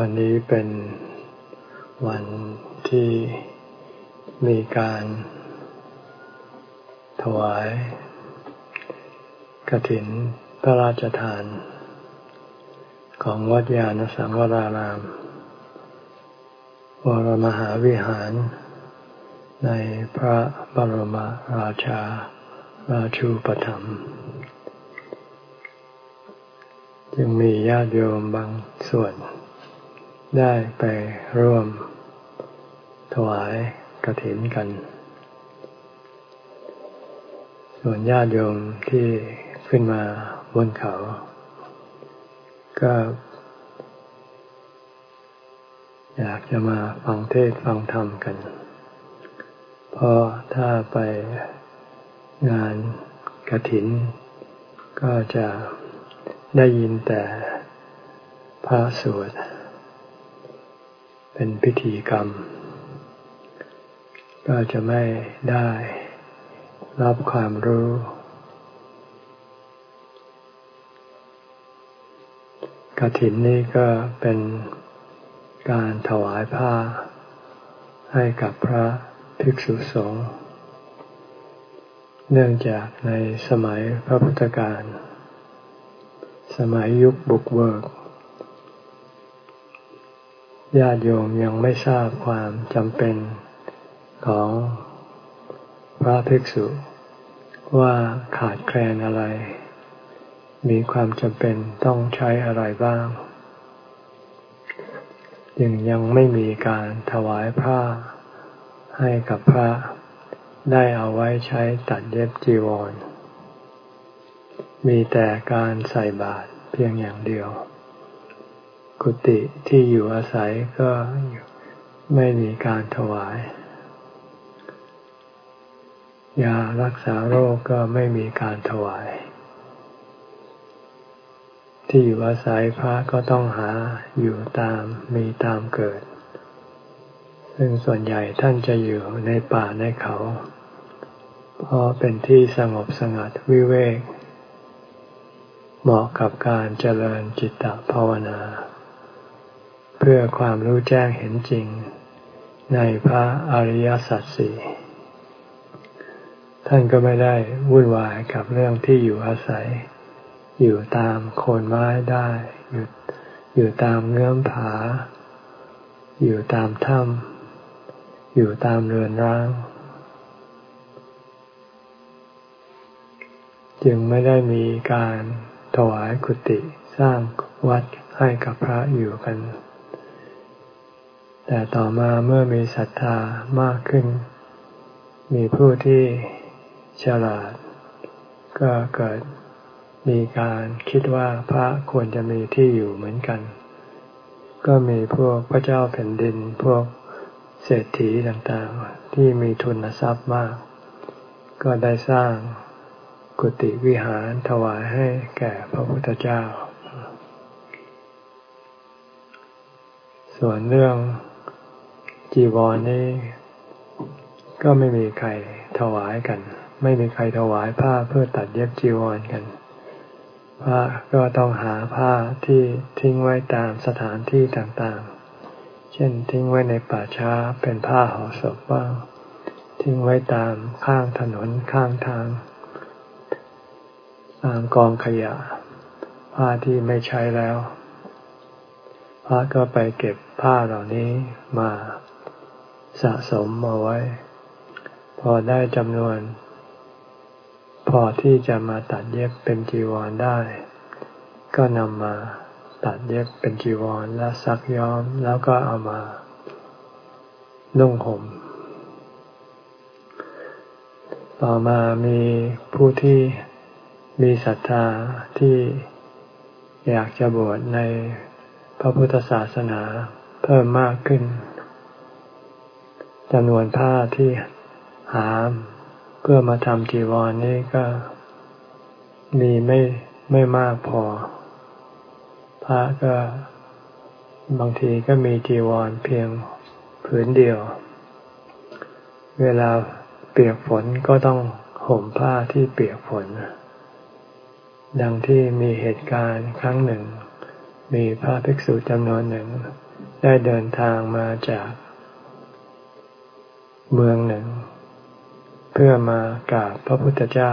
วันนี้เป็นวันที่มีการถวายกระถินพระราชทาน ของวัดยาณสังวราราม วรมหาวิหาร ในพระบรมราชาราชูปถัมภ์จึงมีญาติโยมบางส่วน ได้ไปร่วม ถวายกระถินกัน ส่วนญาติโยมที่ขึ้นมาบนเขา ก็อยากจะมาฟังเทศฟังธรรมกัน เพราะถ้าไปงานกระถิน ก็จะได้ยินแต่พระสวด เป็นพิธีกรรม ก็จะไม่ได้รับความรู้กฐินนี้ก็เป็นการถวายผ้า ให้กับพระภิกษุสงฆ์เนื่องจากในสมัยพระพุทธการ สมัยยุคบุกเบิก ญาติโยมยังไม่ทราบความจำเป็นของพระภิกษุ ว่าขาดแคลนอะไร มีความจำเป็นต้องใช้อะไรบ้างยังยังไม่มีการถวายผ้าให้กับพระได้เอาไว้ใช้ตัดเย็บจีวร มีแต่การใส่บาตรเพียงอย่างเดียว กุฏิที่อยู่อาศัยก็ไม่มีการถวาย ยารักษาโรคก็ไม่มีการถวาย ที่อยู่อาศัยพระก็ต้องหาอยู่ตามมีตามเกิด ซึ่งส่วนใหญ่ท่านจะอยู่ในป่าในเขา เพราะเป็นที่สงบสงัดวิเวก เหมาะกับการเจริญจิตตภาวนา พื่อความรู้แจ้งเห็นจริง ในพระอริยสัจสี่ท่านก็ไม่ได้วุ่นวายกับเรื่องที่อยู่อาศัย อยู่ตามโคนไม้ได้ อยู่อยู่ตามเงื้อมผา อยู่ตามถ้ำอยู่ตามเรือนร้าง จึงไม่ได้มีการถวายกุฏิสร้างวัดให้กับพระอยู่กัน แต่ต่อมาเมื่อมีศรัทธามากขึ้น มีผู้ที่ฉลาด ก็เกิดมีการคิดว่าพระควรจะมีที่อยู่เหมือนกัน ก็มีพวกพระเจ้าแผ่นดินพวกเศรษฐีต่างๆ ที่มีทุนทรัพย์มาก ก็ได้สร้างกุฏิวิหารถวายให้แก่พระพุทธเจ้า ส่วนเรื่อง จีวรนี่ก็ไม่มีใครถวายกัน ไม่มีใครถวายผ้าเพื่อตัดเย็บจีวรกันผ้าก็ต้องหาผ้าที่ทิ้งไว้ตามสถานที่ต่างๆ เช่นทิ้งไว้ในป่าช้าเป็นผ้าห่อศพบ้างทิ้งไว้ตามข้างถนนข้างทาง ตามกองขยะ ผ้าที่ไม่ใช้แล้ว พระก็ไปเก็บผ้าเหล่านี้มา สะสมมาไว้ พอได้จำนวน พอที่จะมาตัดเย็บเป็นจีวรได้ ก็นำมาตัดเย็บเป็นจีวรแล้วซักย้อมแล้วก็เอามานุ่งห่ม ต่อมามีผู้ที่มีศรัทธาที่อยากจะบวชในพระพุทธศาสนาเพิ่มมากขึ้น จำนวนผ้าที่หาเพื่อมาทำจีวรนนี้ก็มีไม่ไม่มากพอ พระก็บางทีก็มีจีวรเพียงผืนเดียว เวลาเปียกฝนก็ต้องห่มผ้าที่เปียกฝน ดังที่มีเหตุการณ์ครั้งหนึ่ง มีพระภิกษุจำนวนหนึ่ง ได้เดินทางมาจาก เมืองหนึ่ง เพื่อมากราบพระพุทธเจ้า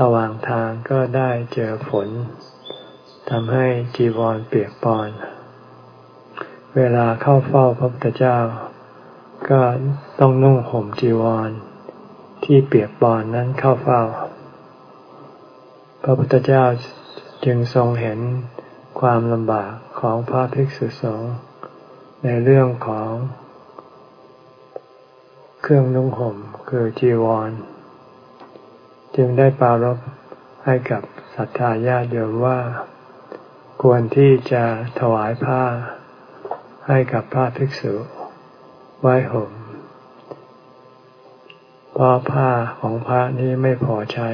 ระหว่างทางก็ได้เจอฝนทำให้จีวรเปียกปอน เวลาเข้าเฝ้าพระพุทธเจ้า ก็ต้องนุ่งห่มจีวร ที่เปียกปอนนั้นเข้าเฝ้า พระพุทธเจ้าจึงทรงเห็นความลำบากของพระภิกษุสงฆ์ในเรื่องของ เครื่องนุ่งห่มคือจีวร จึงได้ปรารบให้กับศรัทธาญาติโยมว่า ควรที่จะถวายผ้า ให้กับพระภิกษุไว้ห่มเพราะผ้าของพระนี้ไม่พอใช้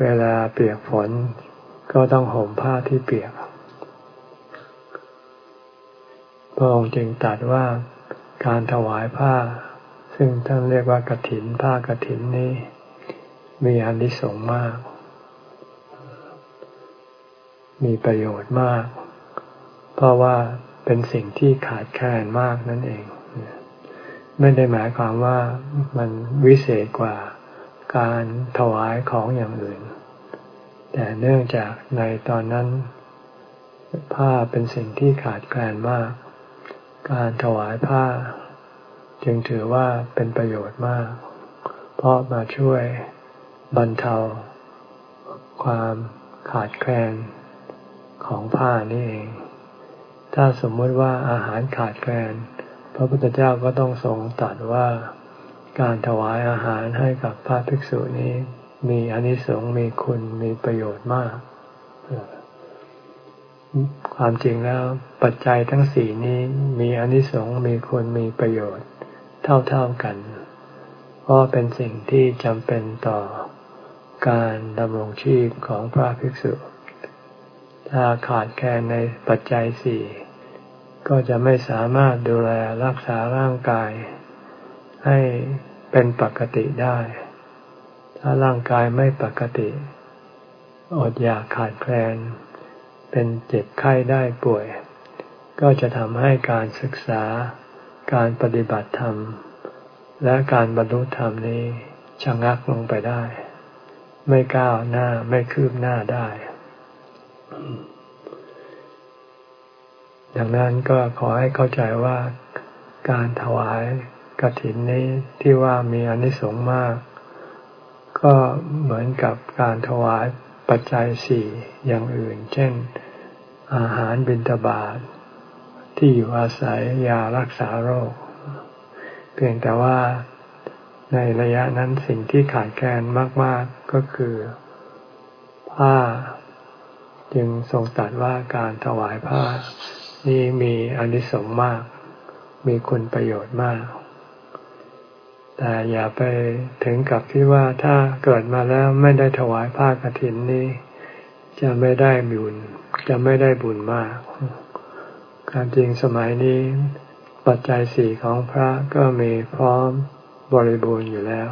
เวลาเปียกฝนก็ต้องห่มผ้าที่เปียกพระองค์จึงตรัสว่าการถวายผ้า ซึ่งท่านเรียกว่ากถินผ้ากถินนี้ มีอานิสงส์มาก มีประโยชน์มาก เพราะว่าเป็นสิ่งที่ขาดแคลนมากนั่นเอง ไม่ได้หมายความว่ามันวิเศษกว่าการถวายของอย่างอื่น แต่เนื่องจากในตอนนั้น ผ้าเป็นสิ่งที่ขาดแคลนมาก การถวายผ้า จึงถือว่าเป็นประโยชน์มาก เพราะมาช่วยบรรเทา ความขาดแคลนของผ้านี่เอง ถ้าสมมติว่าอาหารขาดแคลน พระพุทธเจ้าก็ต้องทรงตรัสว่าการถวายอาหารให้กับพระภิกษุนี้ มีอนิสงส์มีคุณมีประโยชน์มาก ความจริงแล้วปัจจัยทั้งสี่นี้มีอนิสงส์มีคุณมีประโยชน์ เท่าๆกัน เพราะเป็นสิ่งที่จำเป็นต่อการดำรงชีพของพระภิกษุ ถ้าขาดแคลนในปัจจัยสี่ก็จะไม่สามารถดูแลรักษาร่างกาย ให้เป็นปกติได้ ถ้าร่างกายไม่ปกติ อดอยากขาดแคลน เป็นเจ็บไข้ได้ป่วย ก็จะทำให้การศึกษา การปฏิบัติธรรม และการบรรลุธรรมนี้ชะงักลงไปได้ ไม่ก้าวหน้าไม่คืบหน้าได้ ดังนั้นก็ขอให้เข้าใจว่าการถวายกรถินนี้ที่ว่ามีอนิสงส์มาก ก็เหมือนกับการถวายปัจจัยสี่อย่างอื่น เช่น อาหารบิณฑบาต ที่อยู่อาศัยยารักษาโรค เพียงแต่ว่าในระยะนั้นสิ่งที่ขาดแคลนมาก ๆก็คือผ้า จึงทรงตรัสว่าการถวายผ้า นี่มีอนิสงส์มาก มีคุณประโยชน์มาก แต่อย่าไปถึงกับที่ว่าถ้าเกิดมาแล้วไม่ได้ถวายผ้ากรถินนี้ จะไม่ได้บุญจะไม่ได้บุญมาก ความจริงสมัยนี้ ปัจจัยสี่ของพระก็มีพร้อมบริบูรณ์อยู่แล้ว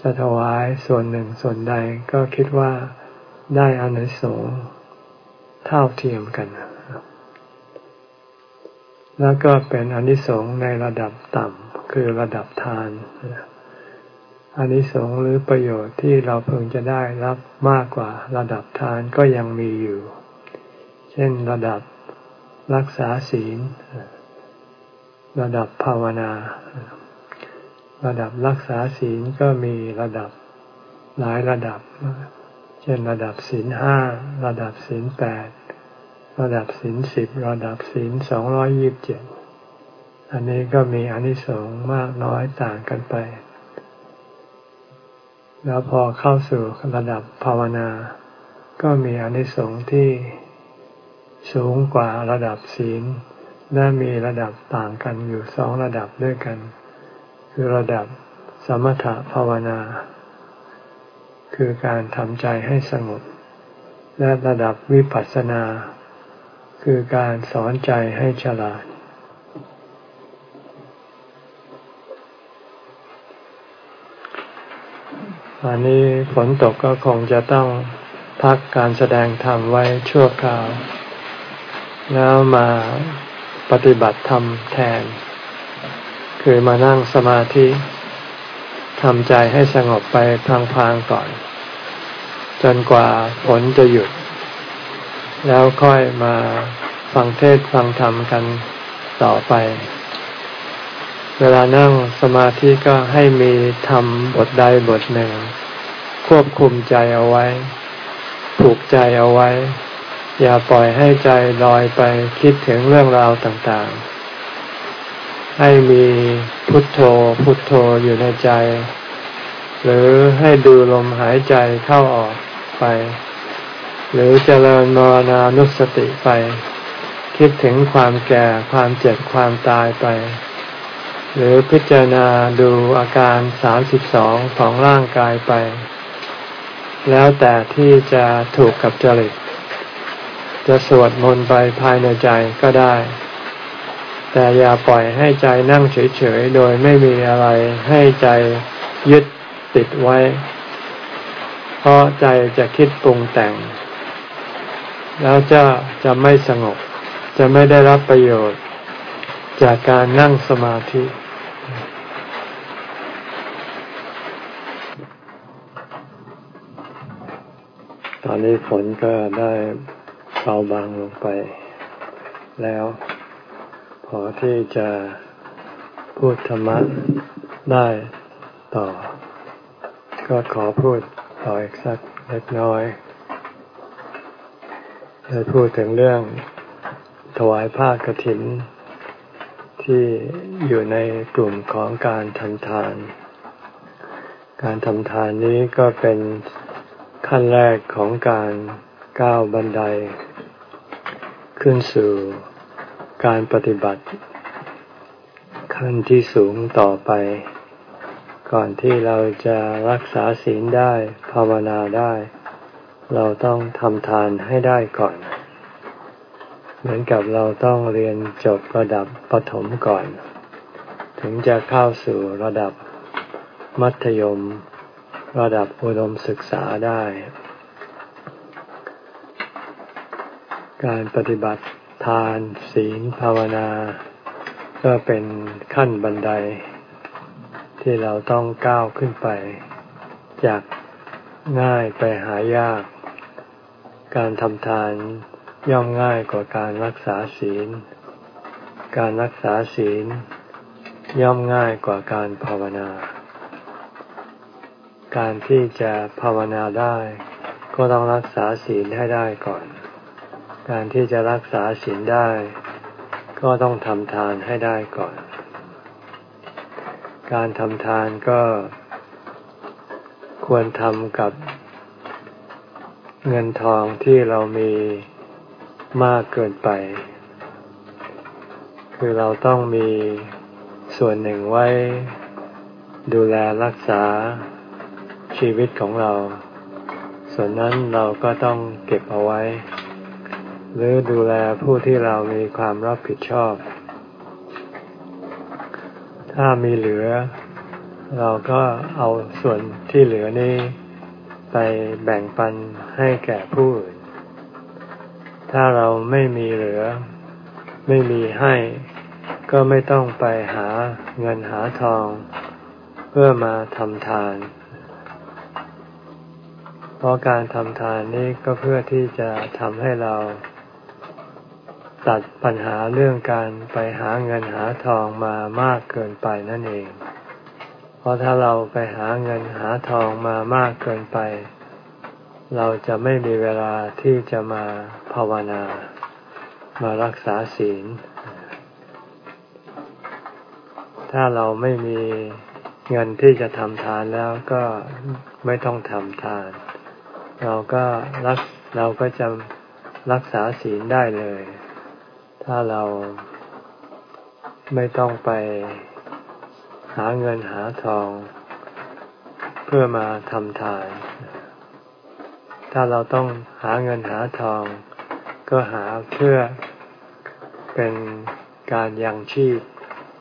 จะถวายส่วนหนึ่งส่วนใดก็คิดว่าได้อานิสงส์เท่าเทียมกัน แล้วก็เป็นอนิสงส์ในระดับต่ำคือระดับทานอานิสงส์หรือประโยชน์ที่เราเพิ่งจะได้รับมากกว่าระดับทานก็ยังมีอยู่ เช่นระดับ รักษาศีล ระดับภาวนา ระดับรักษาศีลก็มีระดับหลายระดับ เช่นระดับศีลห้าระดับศีลแปดระดับศีลสิบระดับศีลสองร้อยยิบเจ็ดอันนี้ก็มีอนิสงส์มากน้อยต่างกันไป แล้วพอเข้าสู่ระดับภาวนา ก็มีอนิสงส์ที่ สูงกว่าระดับศีล และมีระดับต่างกันอยู่สองระดับด้วยกัน คือระดับสมถภาวนา คือการทำใจให้สงบ และระดับวิปัสสนา คือการสอนใจให้ฉลาดวันนี้ฝนตกก็คงจะต้องพักการแสดงธรรมไว้ชั่วคราว แล้วมาปฏิบัติธรรมแทน คือมานั่งสมาธิทำใจให้สงบไปพลางๆก่อน จนกว่าฝนจะหยุด แล้วค่อยมาฟังเทศฟังธรรมกันต่อไป เวลานั่งสมาธิก็ให้มีธรรมบทใดบทหนึ่ง ควบคุมใจเอาไว้ ผูกใจเอาไว้ อย่าปล่อยให้ใจลอยไปคิดถึงเรื่องราวต่างๆ ให้มีพุทโธพุทโธอยู่ในใจ หรือให้ดูลมหายใจเข้าออกไป หรือเจริญมรณานุสติไป คิดถึงความแก่ความเจ็บความตายไป หรือพิจารณาดูอาการสามสิบสองของร่างกายไป แล้วแต่ที่จะถูกกับจริต จะสวดมนต์ไปภายในใจก็ได้ แต่อย่าปล่อยให้ใจนั่งเฉยๆ โดยไม่มีอะไรให้ใจยึดติดไว้ เพราะใจจะคิดปรุงแต่ง แล้วจะจะไม่สงบ จะไม่ได้รับประโยชน์ จากการนั่งสมาธิตอนนี้ฝนก็ได้ เบาบางลงไป แล้ว พอที่จะพูดธรรมะได้ต่อ ก็ขอพูดต่ออีกสักเล็กน้อยจะพูดถึงเรื่องถวายผ้ากรถิน ที่อยู่ในกลุ่มของการทำทาน การทำทานนี้ก็เป็นขั้นแรกของการก้าวบันได ขึ้นสู่การปฏิบัติ ขั้นที่สูงต่อไป ก่อนที่เราจะรักษาศีลได้ภาวนาได้ เราต้องทำทานให้ได้ก่อน เหมือนกับเราต้องเรียนจบระดับปฐมก่อน ถึงจะเข้าสู่ระดับมัธยม ระดับอุดมศึกษาได้ การปฏิบัติทานศีลภาวนา ก็เป็นขั้นบันได ที่เราต้องก้าวขึ้นไป จากง่ายไปหายาก การทำทานย่อมง่ายกว่าการรักษาศีล การรักษาศีล ย่อมง่ายกว่าการภาวนา การที่จะภาวนาได้ ก็ต้องรักษาศีลให้ได้ก่อน การที่จะรักษาศีลได้ ก็ต้องทำทานให้ได้ก่อน การทำทานก็ควรทำกับเงินทองที่เรามีมากเกินไป คือเราต้องมีส่วนหนึ่งไว้ ดูแลรักษาชีวิตของเรา ส่วนนั้นเราก็ต้องเก็บเอาไว้ หรือดูแลผู้ที่เรามีความรับผิดชอบ ถ้ามีเหลือ เราก็เอาส่วนที่เหลือนี้ไปแบ่งปันให้แก่ผู้อื่น ถ้าเราไม่มีเหลือ ไม่มีให้ ก็ไม่ต้องไปหาเงินหาทอง เพื่อมาทำทาน เพราะการทำทานนี้ก็เพื่อที่จะทำให้เรา ตัดปัญหาเรื่องการไปหาเงินหาทองมามากเกินไปนั่นเอง เพราะถ้าเราไปหาเงินหาทองมามากเกินไป เราจะไม่มีเวลาที่จะมาภาวนา มารักษาศีล ถ้าเราไม่มีเงินที่จะทำทานแล้วก็ไม่ต้องทำทาน เราก็รักเราก็จะรักษาศีลได้เลย ถ้าเราไม่ต้องไปหาเงินหาทอง เพื่อมาทำทาน ถ้าเราต้องหาเงินหาทอง ก็หาเพื่อเป็นการยังชีพ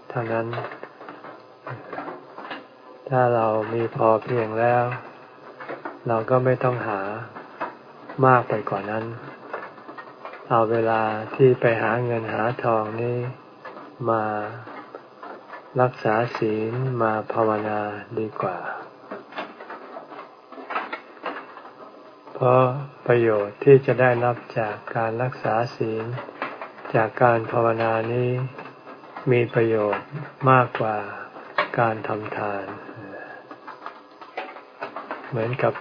เท่านั้น ถ้าเรามีพอเพียงแล้ว เราก็ไม่ต้องหามากไปกว่านั้น เอาเวลาที่ไปหาเงินหาทองนี้มารักษาศีลมาภาวนาดีกว่า เพราะประโยชน์ที่จะได้รับจากการรักษาศีล จากการภาวนานี้มีประโยชน์มากกว่าการทำทาน เหมือนกับ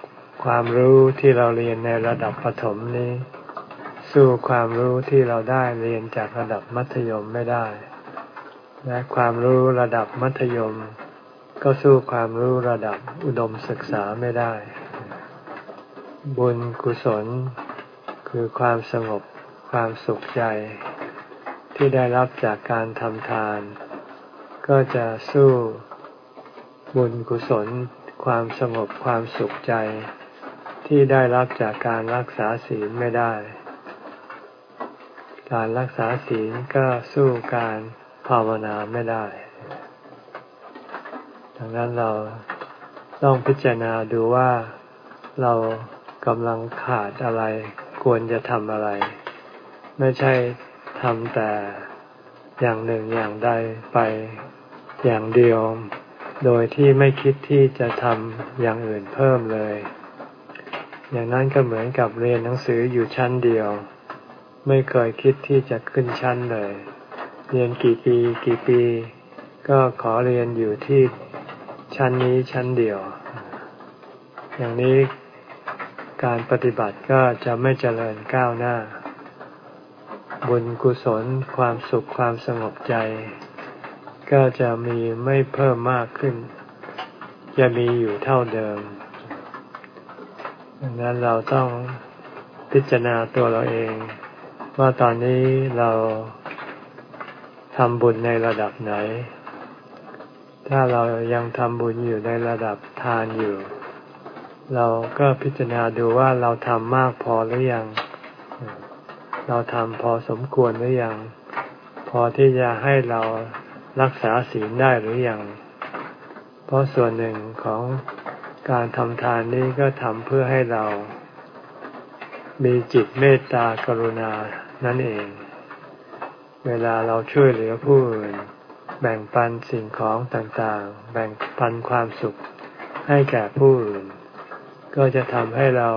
ความรู้ที่เราเรียนในระดับประถมนี้ สู้ความรู้ที่เราได้เรียนจากระดับมัธยมไม่ได้ และความรู้ระดับมัธยม ก็สู้ความรู้ระดับอุดมศึกษาไม่ได้ บุญกุศล คือความสงบความสุขใจ ที่ได้รับจากการทำทาน ก็จะสู้บุญกุศล ความสงบความสุขใจที่ได้รับจากการรักษาศีลไม่ได้ การรักษาศีลก็สู้การภาวนาไม่ได้ ดังนั้นเราต้องพิจารณาดูว่าเรากำลังขาดอะไร ควรจะทำอะไร ไม่ใช่ทำแต่อย่างหนึ่งอย่างใดไปอย่างเดียว โดยที่ไม่คิดที่จะทำอย่างอื่นเพิ่มเลย อย่างนั้นก็เหมือนกับเรียนหนังสืออยู่ชั้นเดียว ไม่เคยคิดที่จะขึ้นชั้นเลย เรียนกี่ปีกี่ปี ก็ขอเรียนอยู่ที่ชั้นนี้ชั้นเดียว อย่างนี้การปฏิบัติก็จะไม่เจริญก้าวหน้า บุญกุศลความสุขความสงบใจ ก็จะมีไม่เพิ่มมากขึ้น จะมีอยู่เท่าเดิมดังนั้นเราต้องพิจารณาตัวเราเอง ว่าตอนนี้เราทำบุญในระดับไหน ถ้าเรายังทำบุญอยู่ในระดับทานอยู่ เราก็พิจารณาดูว่าเราทำมากพอหรือยัง เราทำพอสมควรหรือยัง พอที่จะให้เรารักษาศีลได้หรือยัง เพราะส่วนหนึ่งของการทำทานนี้ก็ทำเพื่อให้เรา มีจิตเมตตากรุณา นั่นเอง เวลาเราช่วยเหลือผู้อื่น แบ่งปันสิ่งของต่างๆ แบ่งปันความสุขให้แก่ผู้อื่น ก็จะทำให้เรา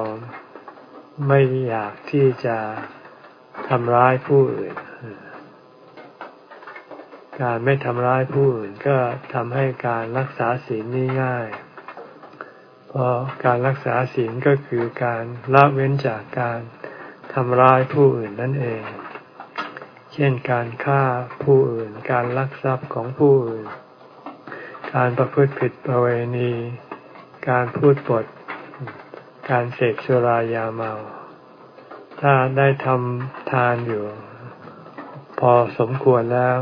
ไม่อยากที่จะทำร้ายผู้อื่น การไม่ทำร้ายผู้อื่นก็ทำให้การรักษาศีลนี่ง่าย เพราะการรักษาศีลก็คือการละเว้นจากการ ทำร้ายผู้อื่นนั่นเอง เช่นการฆ่าผู้อื่น การลักทรัพย์ของผู้อื่น การประพฤติผิดประเวณี การพูดปด การเสพสุรายาเมา ถ้าได้ทำทานอยู่ พอสมควรแล้ว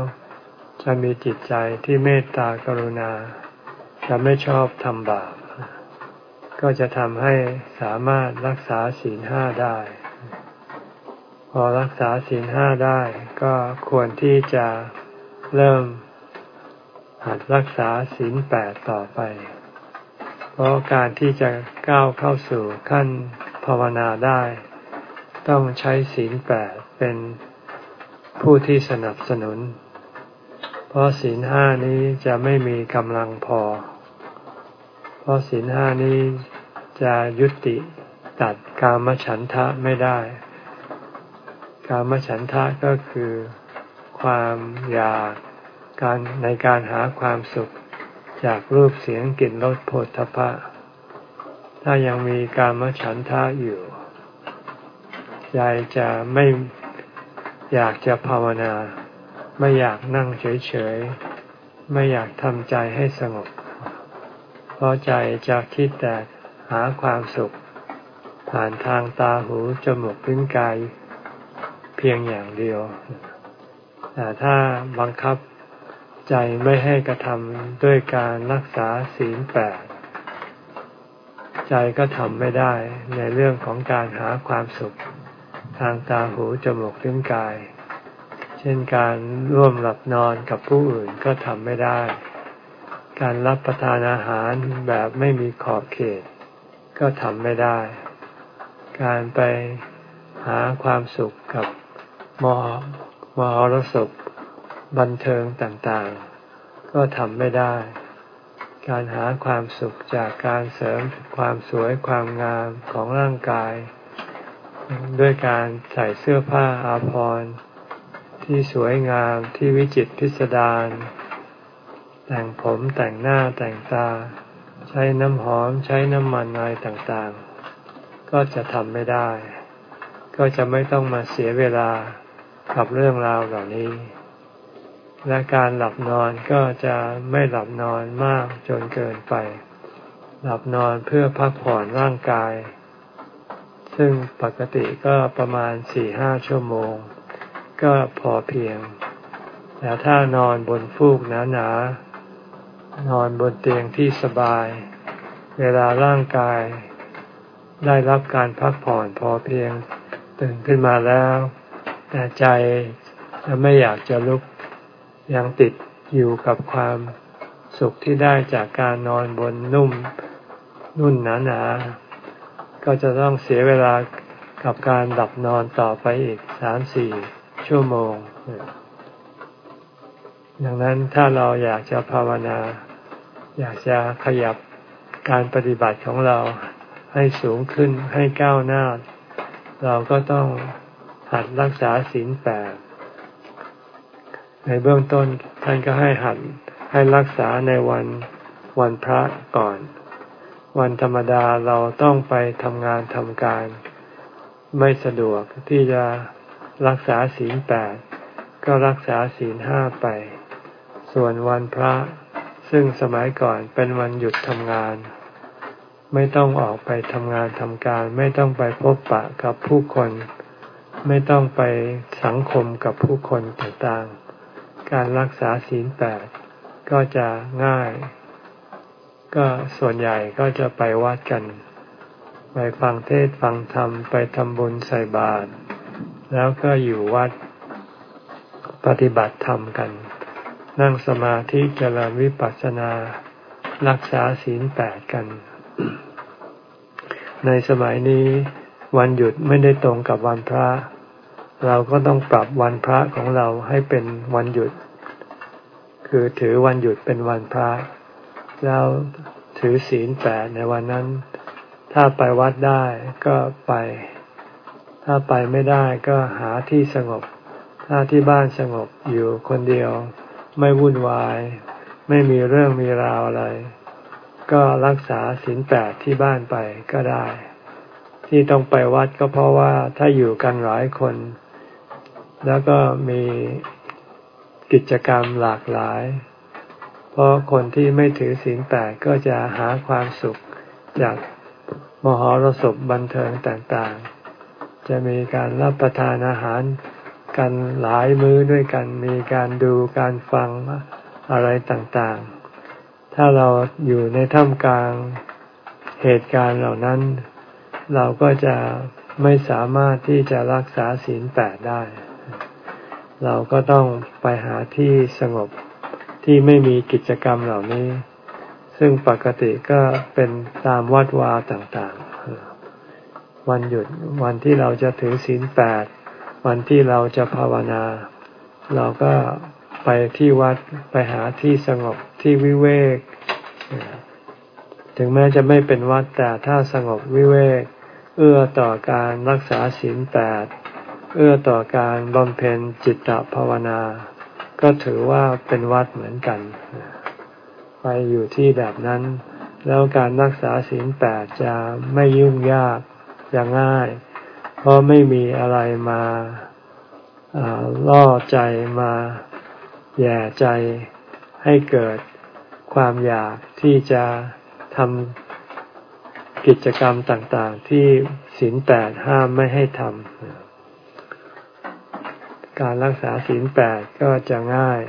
จะมีจิตใจที่เมตตากรุณา จะไม่ชอบทำบาปก็จะทำให้สามารถรักษาศีลห้าได้ อรักษาศีลห้าได้ก็ควรที่จะเริ่มหัดรักษาศีลแปดต่อไป เพราะการที่จะก้าวเข้าสู่ขั้นภาวนาได้ ต้องใช้ศีลแปดเป็นผู้ที่สนับสนุน เพราะศีลห้านี้จะไม่มีกำลังพอ เพราะศีลห้านี้จะยุติตัดกามฉันทะไม่ได้ กามฉันทะก็คือความอยากการในการหาความสุขจากรูปเสียงกลิ่นรสโผฏฐพะ ถ้ายังมีกามฉันทะอยู่ใจจะไม่อยากจะภาวนา ไม่อยากนั่งเฉยๆ ไม่อยากทำใจให้สงบ เพราะใจจะคิดแต่หาความสุข ผ่านทางตาหูจมูกลิ้นกาย เพียงอย่างเดียวแต่ถ้าบังคับใจไม่ให้กระทำด้วยการรักษาศีลแปดใจก็ทำไม่ได้ในเรื่องของการหาความสุข ทางตาหูจมูกลิ้นกาย เช่นการร่วมหลับนอนกับผู้อื่นก็ทำไม่ได้ การรับประทานอาหารแบบไม่มีขอบเขต ก็ทำไม่ได้ การไปหาความสุขกับ มอมอรสพบันเทิงต่างๆ ก็ทำไม่ได้ การหาความสุขจากการเสริมความสวยความงามของร่างกาย ด้วยการใส่เสื้อผ้าอาภรณ์ที่สวยงามที่วิจิตพิสดารแต่งผมแต่งหน้าแต่งตา ใช้น้ำหอมใช้น้ำมันอะไรต่างๆ ก็จะทำไม่ได้ ก็จะไม่ต้องมาเสียเวลา กับเรื่องราวเหล่านี้ และการหลับนอนก็จะไม่หลับนอนมากจนเกินไป หลับนอนเพื่อพักผ่อนร่างกาย ซึ่งปกติก็ประมาณสี่ห้าชั่วโมง ก็พอเพียง แต่ถ้านอนบนฟูกหนาๆนอนบนเตียงที่สบาย เวลาร่างกายได้รับการพักผ่อนพอเพียงตื่นขึ้นมาแล้ว แต่ใจจะไม่อยากจะลุกยังติดอยู่กับความสุขที่ได้จากการนอนบนนุ่มนุ่นหนาหนาก็จะต้องเสียเวลากับการหลับนอนต่อไปอีกสามสี่ชั่วโมง ดังนั้นถ้าเราอยากจะภาวนา อยากจะขยับการปฏิบัติของเราให้สูงขึ้นให้ก้าวหน้า เราก็ต้อง หัดรักษาศีลแปดในเบื้องต้นท่านก็ให้หัดให้รักษาในวันวันพระก่อน วันธรรมดาเราต้องไปทำงานทำการ ไม่สะดวกที่จะรักษาศีลแปดก็รักษาศีลห้าไป ส่วนวันพระ ซึ่งสมัยก่อนเป็นวันหยุดทำงาน ไม่ต้องออกไปทำงานทำการ ไม่ต้องไปพบปะกับผู้คน ไม่ต้องไปสังคมกับผู้คนต่างๆ การรักษาศีลแปดก็จะง่าย ก็ส่วนใหญ่ก็จะไปวัดกัน ไปฟังเทศฟังธรรม ไปทำบุญใส่บาตรแล้วก็อยู่วัดปฏิบัติธรรมกัน นั่งสมาธิเจริญวิปัสสนา รักษาศีลแปดกัน ในสมัยนี้ วันหยุดไม่ได้ตรงกับวันพระ เราก็ต้องปรับวันพระของเราให้เป็นวันหยุด คือถือวันหยุดเป็นวันพระ แล้วถือศีลแปดในวันนั้น ถ้าไปวัดได้ก็ไป ถ้าไปไม่ได้ก็หาที่สงบ ถ้าที่บ้านสงบอยู่คนเดียว ไม่วุ่นวาย ไม่มีเรื่องมีราวอะไร ก็รักษาศีลแปดที่บ้านไปก็ได้ ที่ต้องไปวัดก็เพราะว่าถ้าอยู่กันหลายคน แล้วก็มีกิจกรรมหลากหลาย เพราะคนที่ไม่ถือศีลแปดก็จะหาความสุขจากมหรสพบันเทิงต่างๆ จะมีการรับประทานอาหารกันหลายมื้อด้วยกัน มีการดูการฟังอะไรต่างๆ ถ้าเราอยู่ในท่ามกลางเหตุการณ์เหล่านั้น เราก็จะไม่สามารถที่จะรักษาศีลแปดได้ เราก็ต้องไปหาที่สงบที่ไม่มีกิจกรรมเหล่านี้ ซึ่งปกติก็เป็นตามวัดวาต่างๆ วันหยุดวันที่เราจะถือศีลแปดวันที่เราจะภาวนา เราก็ไปที่วัดไปหาที่สงบที่วิเวก ถึงแม้จะไม่เป็นวัดแต่ถ้าสงบวิเวก เอื้อต่อการรักษาศีลแปดเอื้อต่อการบำเพ็ญจิตตภาวนา ก็ถือว่าเป็นวัดเหมือนกัน ไปอยู่ที่แบบนั้น แล้วการรักษาศีลแปดจะไม่ยุ่งยากจะง่าย เพราะไม่มีอะไรมาล่อใจมาแย่ใจให้เกิดความอยากที่จะทำ กิจกรรมต่างๆ ที่ศีลแปดห้ามไม่ให้ทำการรักษาศีลแปดก็จะง่าย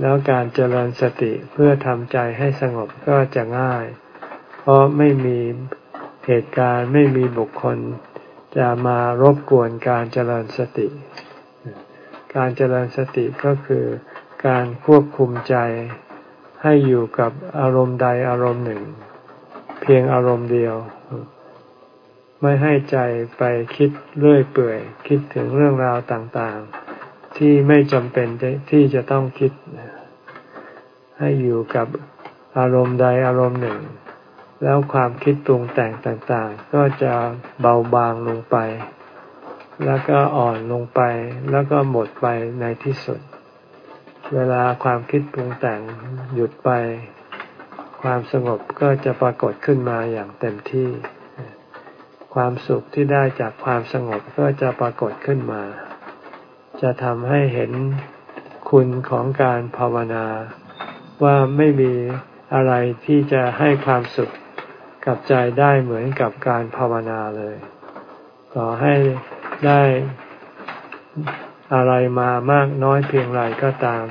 แล้วการเจริญสติเพื่อทำใจให้สงบก็จะง่าย เพราะไม่มีเหตุการณ์ไม่มีบุคคล จะมารบกวนการเจริญสติ การเจริญสติก็คือการควบคุมใจให้อยู่กับอารมณ์ใดอารมณ์หนึ่ง พียงอารมณ์เดียว ไม่ให้ใจไปคิดเรื่อยเปื่อย คิดถึงเรื่องราวต่างๆ ที่ไม่จำเป็นที่จะต้องคิด ให้อยู่กับอารมณ์ใดอารมณ์หนึ่ง แล้วความคิดปรุงแต่งต่างๆ ก็จะเบาบางลงไป แล้วก็อ่อนลงไป แล้วก็หมดไปในที่สุด เวลาความคิดปรุงแต่งหยุดไป ความสงบก็จะปรากฏขึ้นมาอย่างเต็มที่ ความสุขที่ได้จากความสงบก็จะปรากฏขึ้นมา จะทำให้เห็นคุณของการภาวนา ว่าไม่มีอะไรที่จะให้ความสุขกับใจได้เหมือนกับการภาวนาเลยต่อให้ได้อะไรมามากน้อยเพียงไรก็ตาม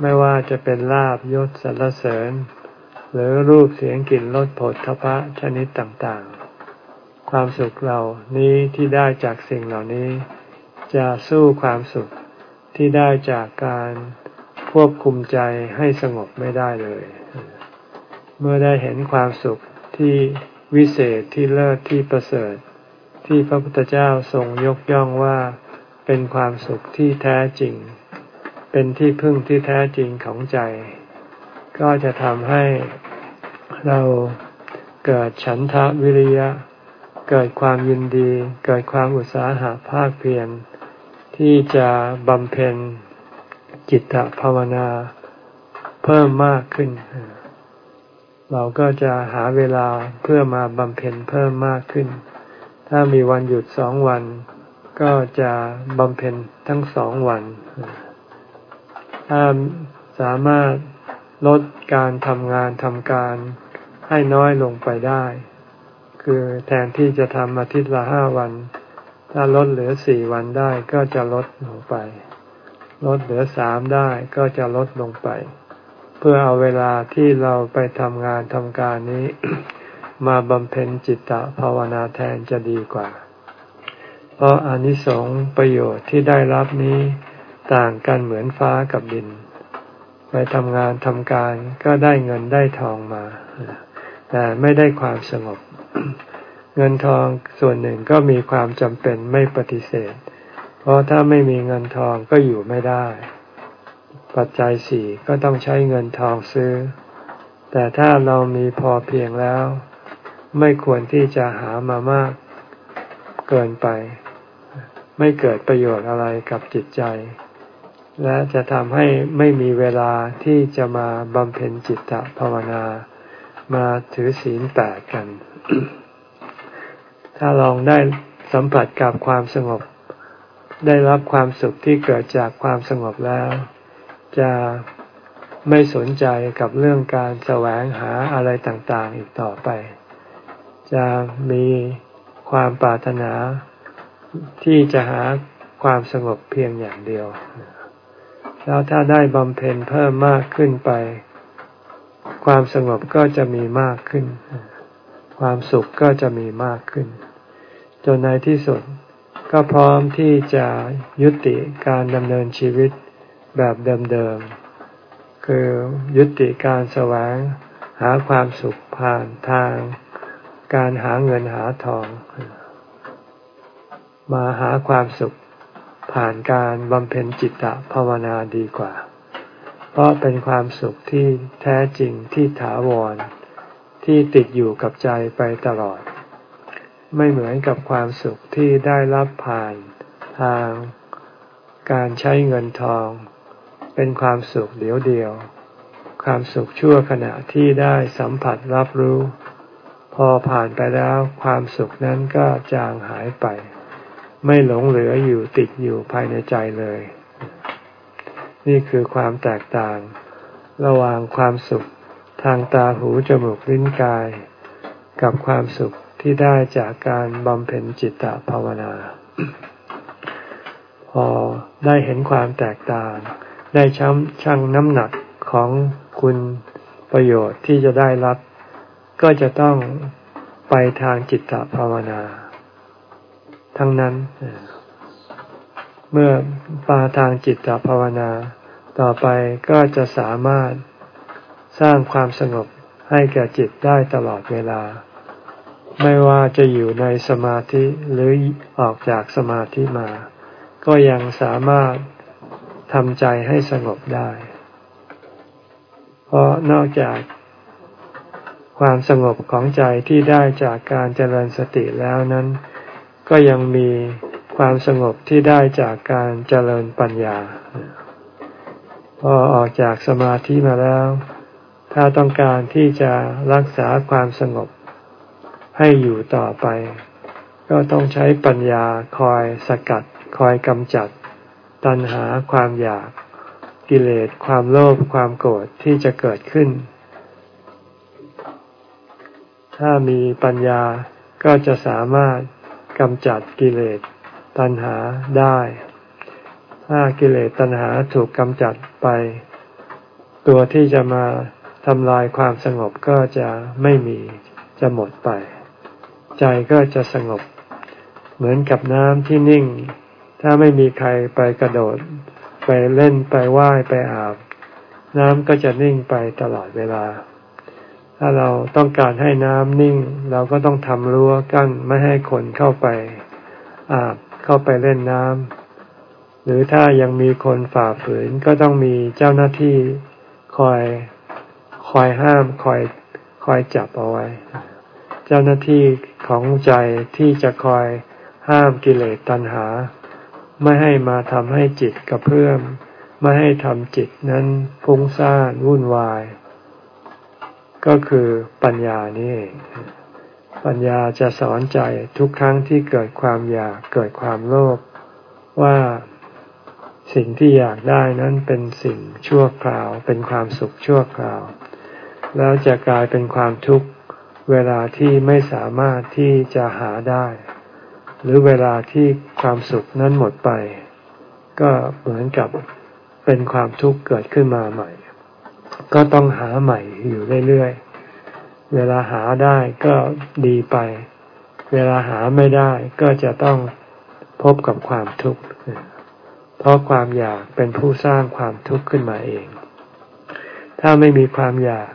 ไม่ว่าจะเป็นลาบยศสรรเสริญ หรือรูปเสียงกลิ่นรสผลทพะชนิดต่างๆ ความสุขเหล่านี้ที่ได้จากสิ่งเหล่านี้ จะสู้ความสุขที่ได้จากการควบคุมใจให้สงบไม่ได้เลย เมื่อได้เห็นความสุขที่วิเศษที่เลิศที่ประเสริฐ ที่พระพุทธเจ้าทรงยกย่องว่าเป็นความสุขที่แท้จริง เป็นที่พึ่งที่แท้จริงของใจ ก็จะทำให้เราเกิดฉันทะวิริยะ เกิดความยินดี เกิดความอุตสาหะภาคเพียรที่จะบำเพ็ญจิตตภาวนาเพิ่มมากขึ้น เราก็จะหาเวลาเพื่อมาบำเพ็ญเพิ่มมากขึ้น ถ้ามีวันหยุดสองวัน ก็จะบำเพ็ญทั้งสองวัน ถ้าสามารถ ลดการทำงานทำการให้น้อยลงไปได้ คือแทนที่จะทำอาทิตย์ละห้าวัน ถ้าลดเหลือสี่วันได้ก็จะลดลงไป ลดเหลือสามได้ก็จะลดลงไป เพื่อเอาเวลาที่เราไปทำงานทำการนี้ มาบำเพ็ญจิตตภาวนาแทนจะดีกว่า เพราะอานิสงส์ประโยชน์ที่ได้รับนี้ต่างกันเหมือนฟ้ากับดิน ไปทำงานทำการก็ได้เงินได้ทองมา แต่ไม่ได้ความสงบ เงินทองส่วนหนึ่งก็มีความจำเป็นไม่ปฏิเสธ เพราะถ้าไม่มีเงินทองก็อยู่ไม่ได้ ปัจจัยสี่ก็ต้องใช้เงินทองซื้อ แต่ถ้าเรามีพอเพียงแล้ว ไม่ควรที่จะหามามากเกินไป ไม่เกิดประโยชน์อะไรกับจิตใจ และจะทำให้ไม่มีเวลาที่จะมาบำเพ็ญจิตตภาวนา มาถือศีลแปดกัน ถ้าลองได้สัมผัสกับความสงบ ได้รับความสุขที่เกิดจากความสงบแล้ว จะไม่สนใจกับเรื่องการแสวงหาอะไรต่างๆอีกต่อไป จะมีความปรารถนาที่จะหาความสงบเพียงอย่างเดียว แล้วถ้าได้บำเพ็ญเพิ่มมากขึ้นไป ความสงบก็จะมีมากขึ้น ความสุขก็จะมีมากขึ้น จนในที่สุดก็พร้อมที่จะยุติการดำเนินชีวิตแบบเดิมๆ คือยุติการแสวงหาความสุขผ่านทาง การหาเงินหาทอง มาหาความสุข ผ่านการบำเพ็ญจิตตภาวนาดีกว่า เพราะเป็นความสุขที่แท้จริงที่ถาวร ที่ติดอยู่กับใจไปตลอด ไม่เหมือนกับความสุขที่ได้รับผ่านทางการใช้เงินทอง เป็นความสุขเดียวเดียว ความสุขชั่วขณะที่ได้สัมผัสรับรู้ พอผ่านไปแล้วความสุขนั้นก็จางหายไป ไม่หลงเหลืออยู่ติดอยู่ภายในใจเลย นี่คือความแตกต่าง ระหว่างความสุขทางตาหูจมูกลิ้นกาย กับความสุขที่ได้จากการบำเพ็ญจิตตภาวนา พอได้เห็นความแตกต่าง ได้ช้ำชั่งน้ำหนักของคุณประโยชน์ที่จะได้รับ ก็จะต้องไปทางจิตตภาวนา ทั้งนั้น เมื่อปาทางจิตตภาวนา ต่อไปก็จะสามารถสร้างความสงบให้แก่จิตได้ตลอดเวลา ไม่ว่าจะอยู่ในสมาธิหรือออกจากสมาธิมา ก็ยังสามารถทำใจให้สงบได้ เพราะนอกจากความสงบของใจที่ได้จากการเจริญสติแล้วนั้น ก็ยังมีความสงบที่ได้จากการเจริญปัญญา พอออกจากสมาธิมาแล้ว ถ้าต้องการที่จะรักษาความสงบให้อยู่ต่อไป ก็ต้องใช้ปัญญาคอยสกัด คอยกำจัด ตัณหาความอยากกิเลสความโลภความโกรธที่จะเกิดขึ้น ถ้ามีปัญญาก็จะสามารถ กำจัดกิเลสตัณหาได้ ถ้ากิเลสตัณหาถูกกำจัดไป ตัวที่จะมาทำลายความสงบก็จะไม่มีจะหมดไป ใจก็จะสงบ เหมือนกับน้ำที่นิ่ง ถ้าไม่มีใครไปกระโดด ไปเล่นไปว่ายไปอาบ น้ำก็จะนิ่งไปตลอดเวลา ถ้าเราต้องการให้น้ำนิ่ง เราก็ต้องทำรั้วกั้นไม่ให้คนเข้าไปอาบเข้าไปเล่นน้ำหรือถ้ายังมีคนฝ่าฝืนก็ต้องมีเจ้าหน้าที่คอยคอยห้ามคอยคอยจับเอาไว้ เจ้าหน้าที่ของใจที่จะคอยห้ามกิเลสตัณหา ไม่ให้มาทำให้จิตกระเพื่อมไม่ให้ทำจิตนั้นฟุ้งซ่านวุ่นวาย ก็คือปัญญานี่เอง ปัญญาจะสอนใจทุกครั้งที่เกิดความอยากเกิดความโลภว่าสิ่งที่อยากได้นั้นเป็นสิ่งชั่วคราว เป็นความสุขชั่วคราว แล้วจะกลายเป็นความทุกข์เวลาที่ไม่สามารถที่จะหาได้ หรือเวลาที่ความสุขนั้นหมดไป ก็เหมือนกับเป็นความทุกข์เกิดขึ้นมาใหม่ ก็ต้องหาใหม่อยู่เรื่อยๆ เวลาหาได้ก็ดีไป เวลาหาไม่ได้ก็จะต้องพบกับความทุกข์ เพราะความอยากเป็นผู้สร้างความทุกข์ขึ้นมาเอง ถ้าไม่มีความอยาก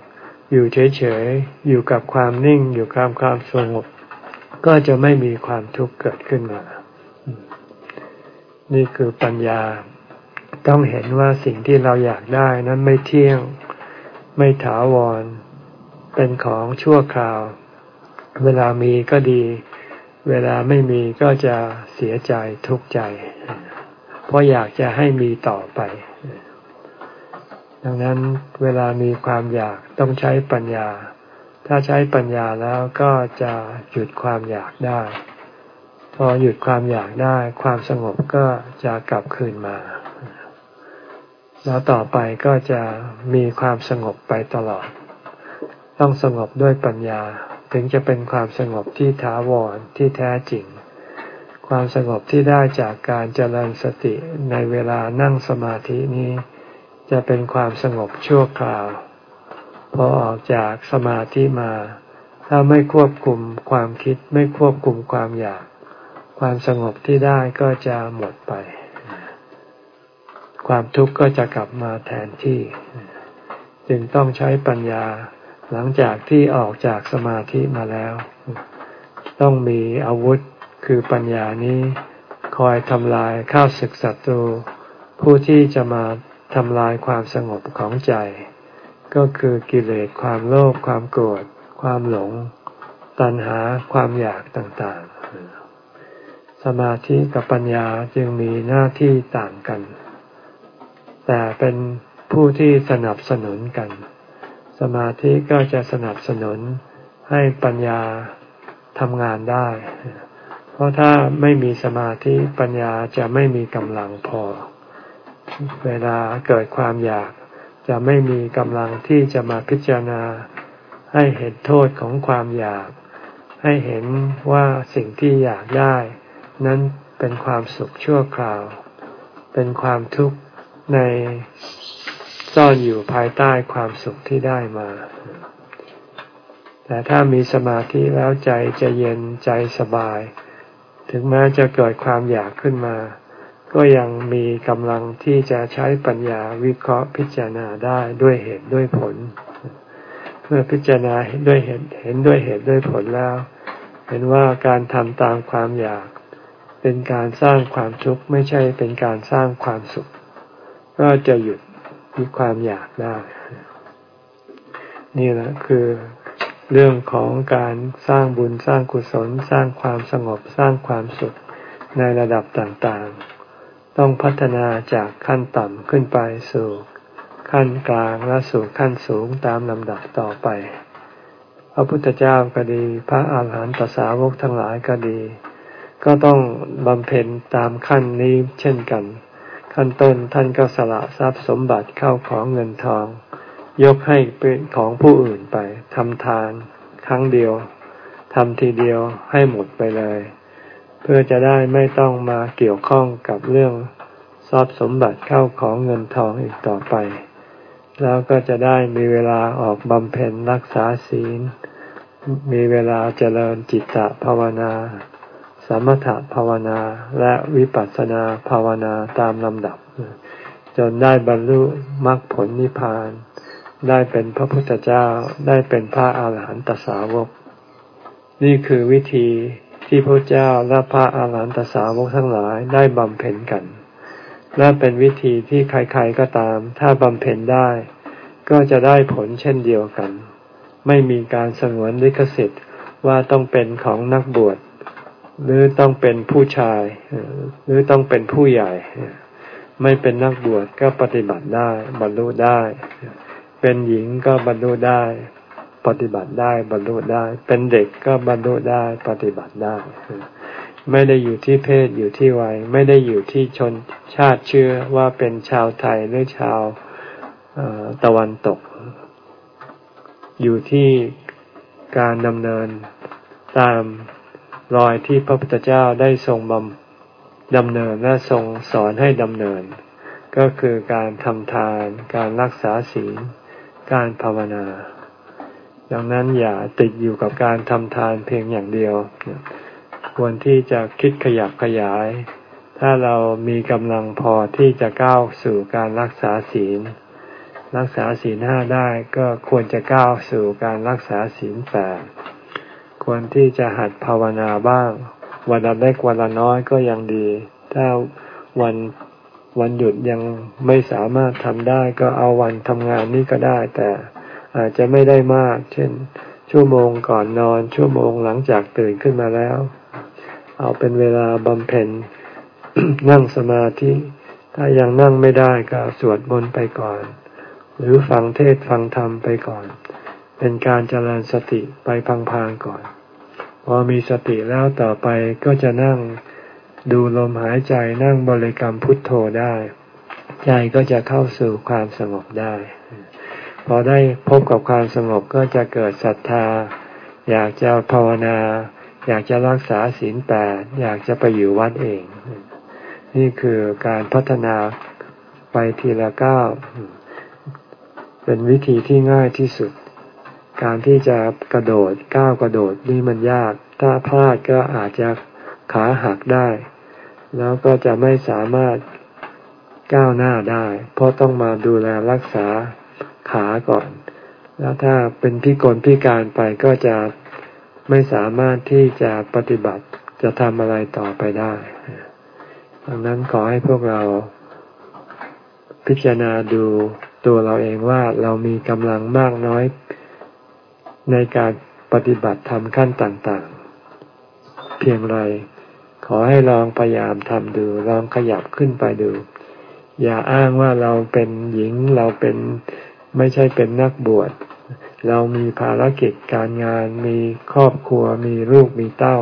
อยู่เฉยๆ อยู่กับความนิ่ง อยู่กับความสงบ ก็จะไม่มีความทุกข์เกิดขึ้นมา นี่คือปัญญา ต้องเห็นว่าสิ่งที่เราอยากได้นั้นไม่เที่ยง ไม่ถาวร เป็นของชั่วคราว เวลามีก็ดี เวลาไม่มีก็จะเสียใจทุกข์ใจ เพราะอยากจะให้มีต่อไป ดังนั้นเวลามีความอยากต้องใช้ปัญญา ถ้าใช้ปัญญาแล้วก็จะหยุดความอยากได้ พอหยุดความอยากได้ ความสงบก็จะกลับคืนมา แล้วต่อไปก็จะมีความสงบไปตลอด ต้องสงบด้วยปัญญาถึงจะเป็นความสงบที่ถาวรที่แท้จริง ความสงบที่ได้จากการเจริญสติในเวลานั่งสมาธินี้ จะเป็นความสงบชั่วคราว พอออกจากสมาธิมา ถ้าไม่ควบคุมความคิดไม่ควบคุมความอยาก ความสงบที่ได้ก็จะหมดไป ความทุกข์ก็จะกลับมาแทนที่ จึงต้องใช้ปัญญาหลังจากที่ออกจากสมาธิมาแล้ว ต้องมีอาวุธคือปัญญานี้คอยทำลายข้าศึกศัตรู ผู้ที่จะมาทำลายความสงบของใจ ก็คือกิเลสความโลภความโกรธ ความหลง ตัณหาความอยากต่างๆ สมาธิกับปัญญาจึงมีหน้าที่ต่างกัน แต่เป็นผู้ที่สนับสนุนกัน สมาธิก็จะสนับสนุนให้ปัญญาทำงานได้ เพราะถ้าไม่มีสมาธิปัญญาจะไม่มีกำลังพอ เวลาเกิดความอยากจะไม่มีกำลังที่จะมาพิจารณา ให้เห็นโทษของความอยาก ให้เห็นว่าสิ่งที่อยากได้ นั้นเป็นความสุขชั่วคราว เป็นความทุกข์ ในซ่อนอยู่ภายใต้ความสุขที่ได้มา แต่ถ้ามีสมาธิแล้วใจจะเย็นใจสบาย ถึงแม้จะเกิดความอยากขึ้นมา ก็ยังมีกำลังที่จะใช้ปัญญาวิเคราะห์พิจารณาได้ด้วยเหตุด้วยผล เมื่อพิจารณาด้วยเหตุเห็นด้วยเหตุด้วยผลแล้ว เห็นว่าการทำตามความอยาก เป็นการสร้างความทุกข์ไม่ใช่เป็นการสร้างความสุข ก็จะหยุดมีความอยากได้ นี่แหละคือเรื่องของการสร้างบุญสร้างกุศล สร้างความสงบสร้างความสุขในระดับต่างๆ ต้องพัฒนาจากขั้นต่ำขึ้นไปสู่ขั้นกลางและสู่ขั้นสูงตามลำดับต่อไป พระพุทธเจ้าก็ดี พระอาหารหันตสาวกทั้งหลายก็ดี ก็ต้องบำเพ็ญตามขั้นนี้เช่นกัน ขั้นต้นท่านก็สละทรัพย์สมบัติเข้าของเงินทอง ยกให้เป็นของผู้อื่นไปทำทาน ครั้งเดียวทำทีเดียวให้หมดไปเลย เพื่อจะได้ไม่ต้องมาเกี่ยวข้องกับเรื่องทรัพย์สมบัติเข้าของเงินทองอีกต่อไป แล้วก็จะได้มีเวลาออกบำเพ็ญรักษาศีล มีเวลาเจริญจิตตภาวนา สมถภาวนาและวิปัสสนาภาวนาตามลำดับ จนได้บรรลุมรรคผลนิพพาน ได้เป็นพระพุทธเจ้าได้เป็นพระอาหารหันตสาวก นี่คือวิธีที่พระเจ้าและพระอาหารหันตสาวกทั้งหลายได้บำเพ็ญกัน และเป็นวิธีที่ใครๆก็ตาม ถ้าบำเพ็ญได้ ก็จะได้ผลเช่นเดียวกัน ไม่มีการสงวนลิขสิทธิ์ว่าต้องเป็นของนักบวช หรือต้องเป็นผู้ชาย หรือต้องเป็นผู้ใหญ่ ไม่เป็นนักบวชก็ปฏิบัติได้บรรลุได้ เป็นหญิงก็บรรลุได้ ปฏิบัติได้บรรลุได้ เป็นเด็กก็บรรลุได้ปฏิบัติได้ ไม่ได้อยู่ที่เพศอยู่ที่วัย ไม่ได้อยู่ที่ชนชาติเชื้อว่าเป็นชาวไทยหรือชาวตะวันตก อยู่ที่การดำเนินตาม รอยที่พระพุทธเจ้าได้ทรงบำดำเนินและทรงสอนให้ดำเนิน ก็คือการทำทาน การรักษาศีล การภาวนา ดังนั้นอย่าติดอยู่กับการทำทานเพียงอย่างเดียว ควรที่จะคิดขยับขยาย ถ้าเรามีกำลังพอที่จะก้าวสู่การรักษาศีล รักษาศีลห้าได้ก็ควรจะก้าวสู่การรักษาศีลแปด ควรที่จะหัดภาวนาบ้าง วันละเล็กวันละน้อยก็ยังดี ถ้าวันวันหยุดยังไม่สามารถทำได้ก็เอาวันทำงานนี่ก็ได้ แต่อาจจะไม่ได้มาก เช่น ชั่วโมงก่อนนอน ชั่วโมงหลังจากตื่นขึ้นมาแล้ว เอาเป็นเวลาบำเพ็ญนั่งสมาธิ ถ้ายังนั่งไม่ได้ก็สวดมนต์ไปก่อน หรือฟังเทศฟังธรรมไปก่อน เป็นการเจริญสติไปพังๆก่อน พอมีสติแล้วต่อไปก็จะนั่งดูลมหายใจนั่งบริกรรมพุทโธได้ ใจก็จะเข้าสู่ความสงบได้ พอได้พบกับความสงบก็จะเกิดศรัทธา อยากจะภาวนา อยากจะรักษาศีลแปดอยากจะไปอยู่วัดเอง นี่คือการพัฒนาไปทีละก้าวเป็นวิธีที่ง่ายที่สุด การที่จะกระโดดก้าวกระโดดนี่มันยาก ถ้าพลาดก็อาจจะขาหักได้ แล้วก็จะไม่สามารถก้าวหน้าได้ เพราะต้องมาดูแลรักษาขาก่อน แล้วถ้าเป็นพิกลพิการไปก็จะไม่สามารถที่จะปฏิบัติจะทำอะไรต่อไปได้ดังนั้นขอให้พวกเราพิจารณาดูตัวเราเองว่าเรามีกำลังมากน้อย ในการปฏิบัติทำขั้นต่างๆ เพียงไร ขอให้ลองพยายามทำดู ลองขยับขึ้นไปดู อย่าอ้างว่าเราเป็นหญิงเราเป็นไม่ใช่เป็นนักบวช เรามีภารกิจการงาน มีครอบครัว มีลูกมีเต้า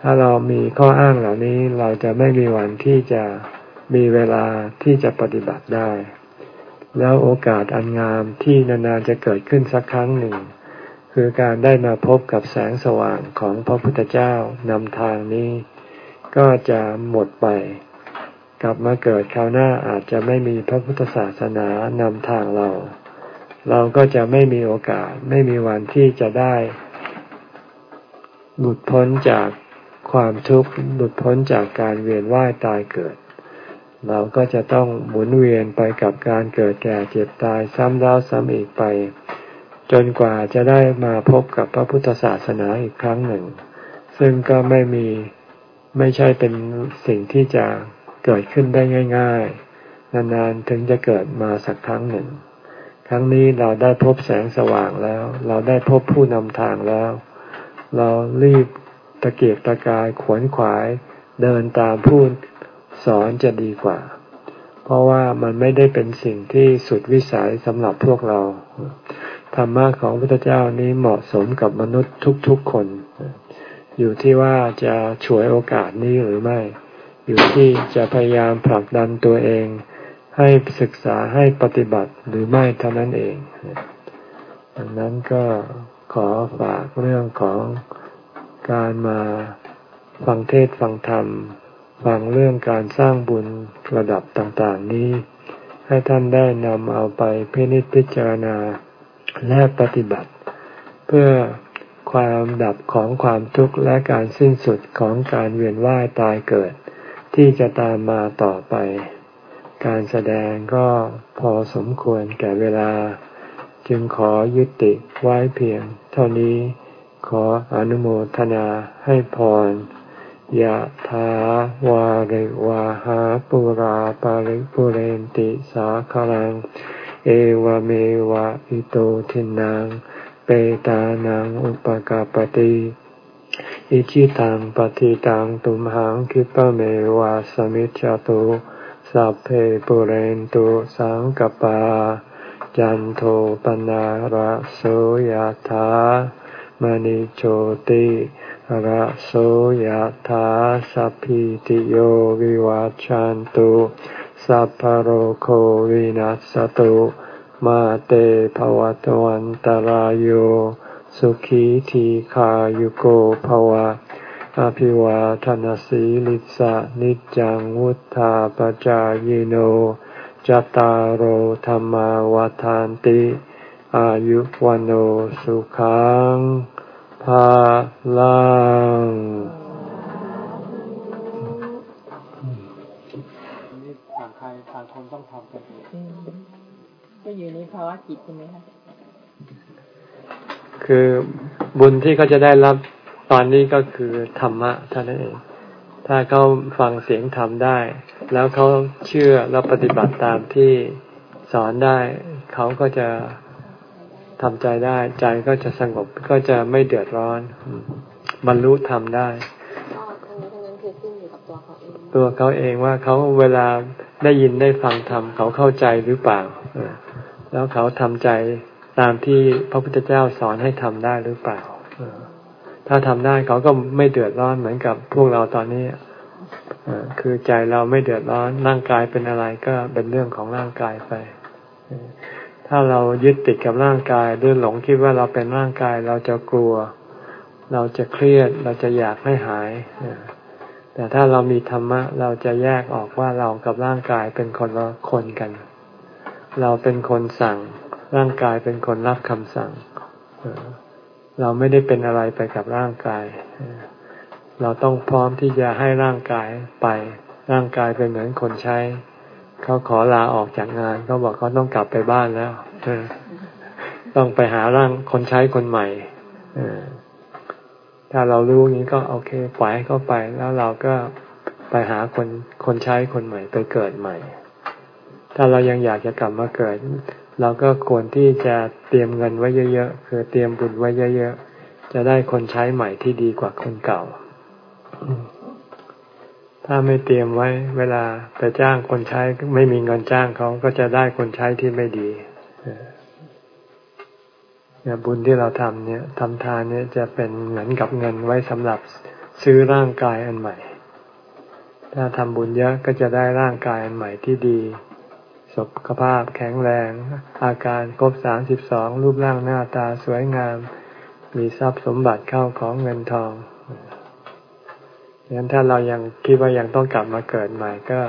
ถ้าเรามีข้ออ้างเหล่านี้เราจะไม่มีวันที่จะมีเวลาที่จะปฏิบัติได้ แล้วโอกาสอันงามที่นานๆจะเกิดขึ้นสักครั้งหนึ่ง คือการได้มาพบกับแสงสว่างของพระพุทธเจ้านำทางนี้ ก็จะหมดไป กลับมาเกิดคราวหน้าอาจจะไม่มีพระพุทธศาสนานำทางเรา เราก็จะไม่มีโอกาสไม่มีวันที่จะได้ หลุดพ้นจากความทุกข์หลุดพ้นจากการเวียนว่ายตายเกิด เราก็จะต้องหมุนเวียนไปกับการเกิดแก่เจ็บตายซ้ำแล้วซ้ำอีกไป จนกว่าจะได้มาพบกับพระพุทธศาสนาอีกครั้งหนึ่ง ซึ่งก็ไม่มีไม่ใช่เป็นสิ่งที่จะเกิดขึ้นได้ง่าย ๆ นานๆถึงจะเกิดมาสักครั้งหนึ่ง ครั้งนี้เราได้พบแสงสว่างแล้ว เราได้พบผู้นำทางแล้ว เรารีบตะเกียกตะกายขวนขวาย เดินตามผู้สอนจะดีกว่า เพราะว่ามันไม่ได้เป็นสิ่งที่สุดวิสัยสำหรับพวกเรา ธรรมะของพระพุทธเจ้านี้เหมาะสมกับมนุษย์ทุกๆคน อยู่ที่ว่าจะฉวยโอกาสนี้หรือไม่ อยู่ที่จะพยายามผลักดันตัวเอง ให้ศึกษาให้ปฏิบัติหรือไม่เท่านั้นเอง ดังนั้นก็ขอฝากเรื่องของการมาฟังเทศฟังธรรม ฟังเรื่องการสร้างบุญระดับต่างๆนี้ ให้ท่านได้นำเอาไปพินิจพิจารณา และปฏิบัติ เพื่อความดับของความทุกข์และการสิ้นสุดของการเวียนว่ายตายเกิด ที่จะตามมาต่อไป การแสดงก็พอสมควรแก่เวลา จึงขอยุติไว้เพียง เท่านี้ขออนุโมทนาให้พรยะถาวาริวาหาปุราปาริปุเรนติสาคลัง เอวเมวะอิโตทินังเปตานังอุปกาปติอิชิตังปฏิตังตุมหังคิปะเมวะสมิจจตุสัพเพปุเรนตุสังกปา จันโทปนาระโสยถามณิโชติระโสยธาสัพพิติโยวิวัจจันตุ สัพพโรโควินัสตุมาเตภวตวันตารโยสุขีทีขายุโกภวะ อภิวาทนสีลิสะนิจังวุธาปจายโนจตารโหธรรมวาทานติ อายุวันโอสุขังภาลัง อยู่ในภาวะจิตใช่ไหมคะคือบุญที่เขาจะได้รับตอนนี้ก็คือธรรมะเท่านั้นเอง ถ้าเขาฟังเสียงธรรมได้ แล้วเขาเชื่อแล้วปฏิบัติตามที่สอนได้ เขาก็จะทำใจได้ ใจก็จะสงบก็จะไม่เดือดร้อนบรรลุธรรมได้ตัวเขาเองว่าเขาเวลาได้ยินได้ฟังธรรมเขาเข้าใจหรือเปล่า แล้วเขาทำใจตามที่พระพุทธเจ้าสอนให้ทำได้หรือเปล่าถ้าทำได้เขาก็ไม่เดือดร้อนเหมือนกับพวกเราตอนนี้คือใจเราไม่เดือดร้อนร่างกายเป็นอะไรก็เป็นเรื่องของร่างกายไป ถ้าเรายึดติดกับร่างกายหรือหลงคิดว่าเราเป็นร่างกายเราจะกลัว เราจะเครียดเราจะอยากให้หายแต่ถ้าเรามีธรรมะเราจะแยกออกว่าเรากับร่างกายเป็นคนละคนกัน เราเป็นคนสั่ง ร่างกายเป็นคนรับคำสั่ง เราไม่ได้เป็นอะไรไปกับร่างกาย เราต้องพร้อมที่จะให้ร่างกายไป ร่างกายเป็นเหมือนคนใช้ เขาขอลาออกจากงานเขาบอกเขาต้องกลับไปบ้านแล้วต้องไปหาร่างคนใช้คนใหม่ถ้าเรารู้อย่างนี้ก็โอเคปล่อยให้เขาไปแล้วเราก็ไปหาคนคนใช้คนใหม่ไปเกิดใหม่ ถ้าเรายังอยากจะกลับมาเกิด เราก็ควรที่จะเตรียมเงินไว้เยอะๆคือเตรียมบุญไว้เยอะๆจะได้คนใช้ใหม่ที่ดีกว่าคนเก่า ถ้าไม่เตรียมไว้ เวลาไปจ้างคนใช้ไม่มีเงินจ้างเขาก็จะได้คนใช้ที่ไม่ดีเนี่ยบุญที่เราทำเนี่ยทำทานเนี่ยจะเป็นเหมือนกับเงินไว้สำหรับซื้อร่างกายอันใหม่ ถ้าทำบุญเยอะก็จะได้ร่างกายอันใหม่ที่ดี สุขภาพแข็งแรง อาการครบสามสิบสองรูปร่างหน้าตาสวยงาม มีทรัพย์สมบัติเข้าของเงินทองงั้นถ้าเรายังคิดว่ายังต้องกลับมาเกิดใหม่ก็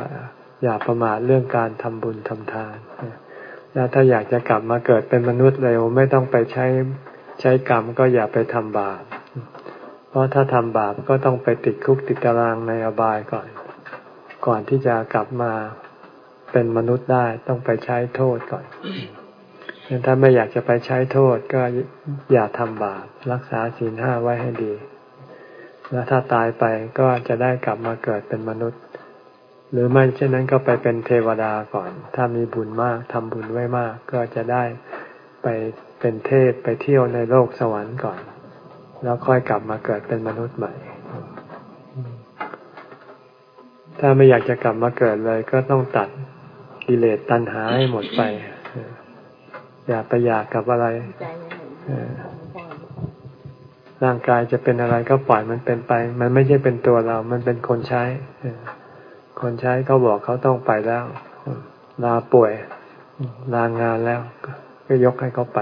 อย่าประมาทเรื่องการทำบุญทำทาน แล้วถ้าอยากจะกลับมาเกิดเป็นมนุษย์เร็วไม่ต้องไปใช้ใช้กรรมก็อย่าไปทำบาป เพราะถ้าทำบาปก็ต้องไปติดคุกติดตารางในอบายก่อน ก่อนที่จะกลับมา เป็นมนุษย์ได้ต้องไปใช้โทษก่อนถ้าไม่อยากจะไปใช้โทษก็อย่าทำบาปรักษาศีลห้าไว้ให้ดี แล้วถ้าตายไปก็จะได้กลับมาเกิดเป็นมนุษย์ หรือไม่เช่นนั้นก็ไปเป็นเทวดาก่อน ถ้ามีบุญมากทำบุญไว้มาก ก็จะได้ไปเป็นเทพไปเที่ยวในโลกสวรรค์ก่อน แล้วค่อยกลับมาเกิดเป็นมนุษย์ใหม่ ถ้าไม่อยากจะกลับมาเกิดเลยก็ต้องตัด กิเลสตัณหาให้หมดไปอย่าไปอยากกับอะไรร่างกายจะเป็นอะไรก็ปล่อยมันเป็นไป มันไม่ใช่เป็นตัวเรา มันเป็นคนใช้ คนใช้เขาบอกเขาต้องไปแล้ว ลาป่วย ลางานแล้ว ก็ยกให้เขาไป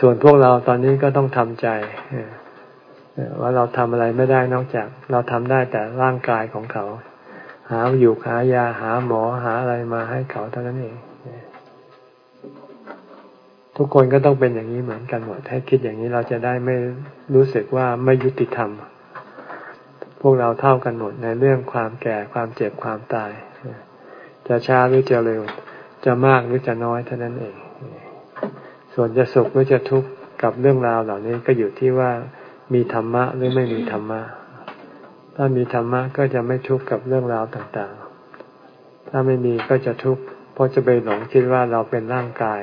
ส่วนพวกเราตอนนี้ก็ต้องทำใจว่าเราทำอะไรไม่ได้นอกจาก เราทำได้แต่ร่างกายของเขา หาอยู่หายาหาหมอหาอะไรมาให้เขาเท่านั้นเองทุกคนก็ต้องเป็นอย่างนี้เหมือนกันหมดให้คิดอย่างนี้เราจะได้ไม่รู้สึกว่าไม่ยุติธรรม พวกเราเท่ากันหมดในเรื่องความแก่ความเจ็บความตาย จะช้าหรือจะเร็ว จะมากหรือจะน้อยเท่านั้นเอง ส่วนจะสุขหรือจะทุกข์กับเรื่องราวเหล่านี้ก็อยู่ที่ว่ามีธรรมะหรือไม่มีธรรมะ ถ้ามีธรรมะก็จะไม่ทุกข์กับเรื่องราวต่างๆ ถ้าไม่มีก็จะทุกข์เพราะจะไปหลงคิดว่าเราเป็นร่างกาย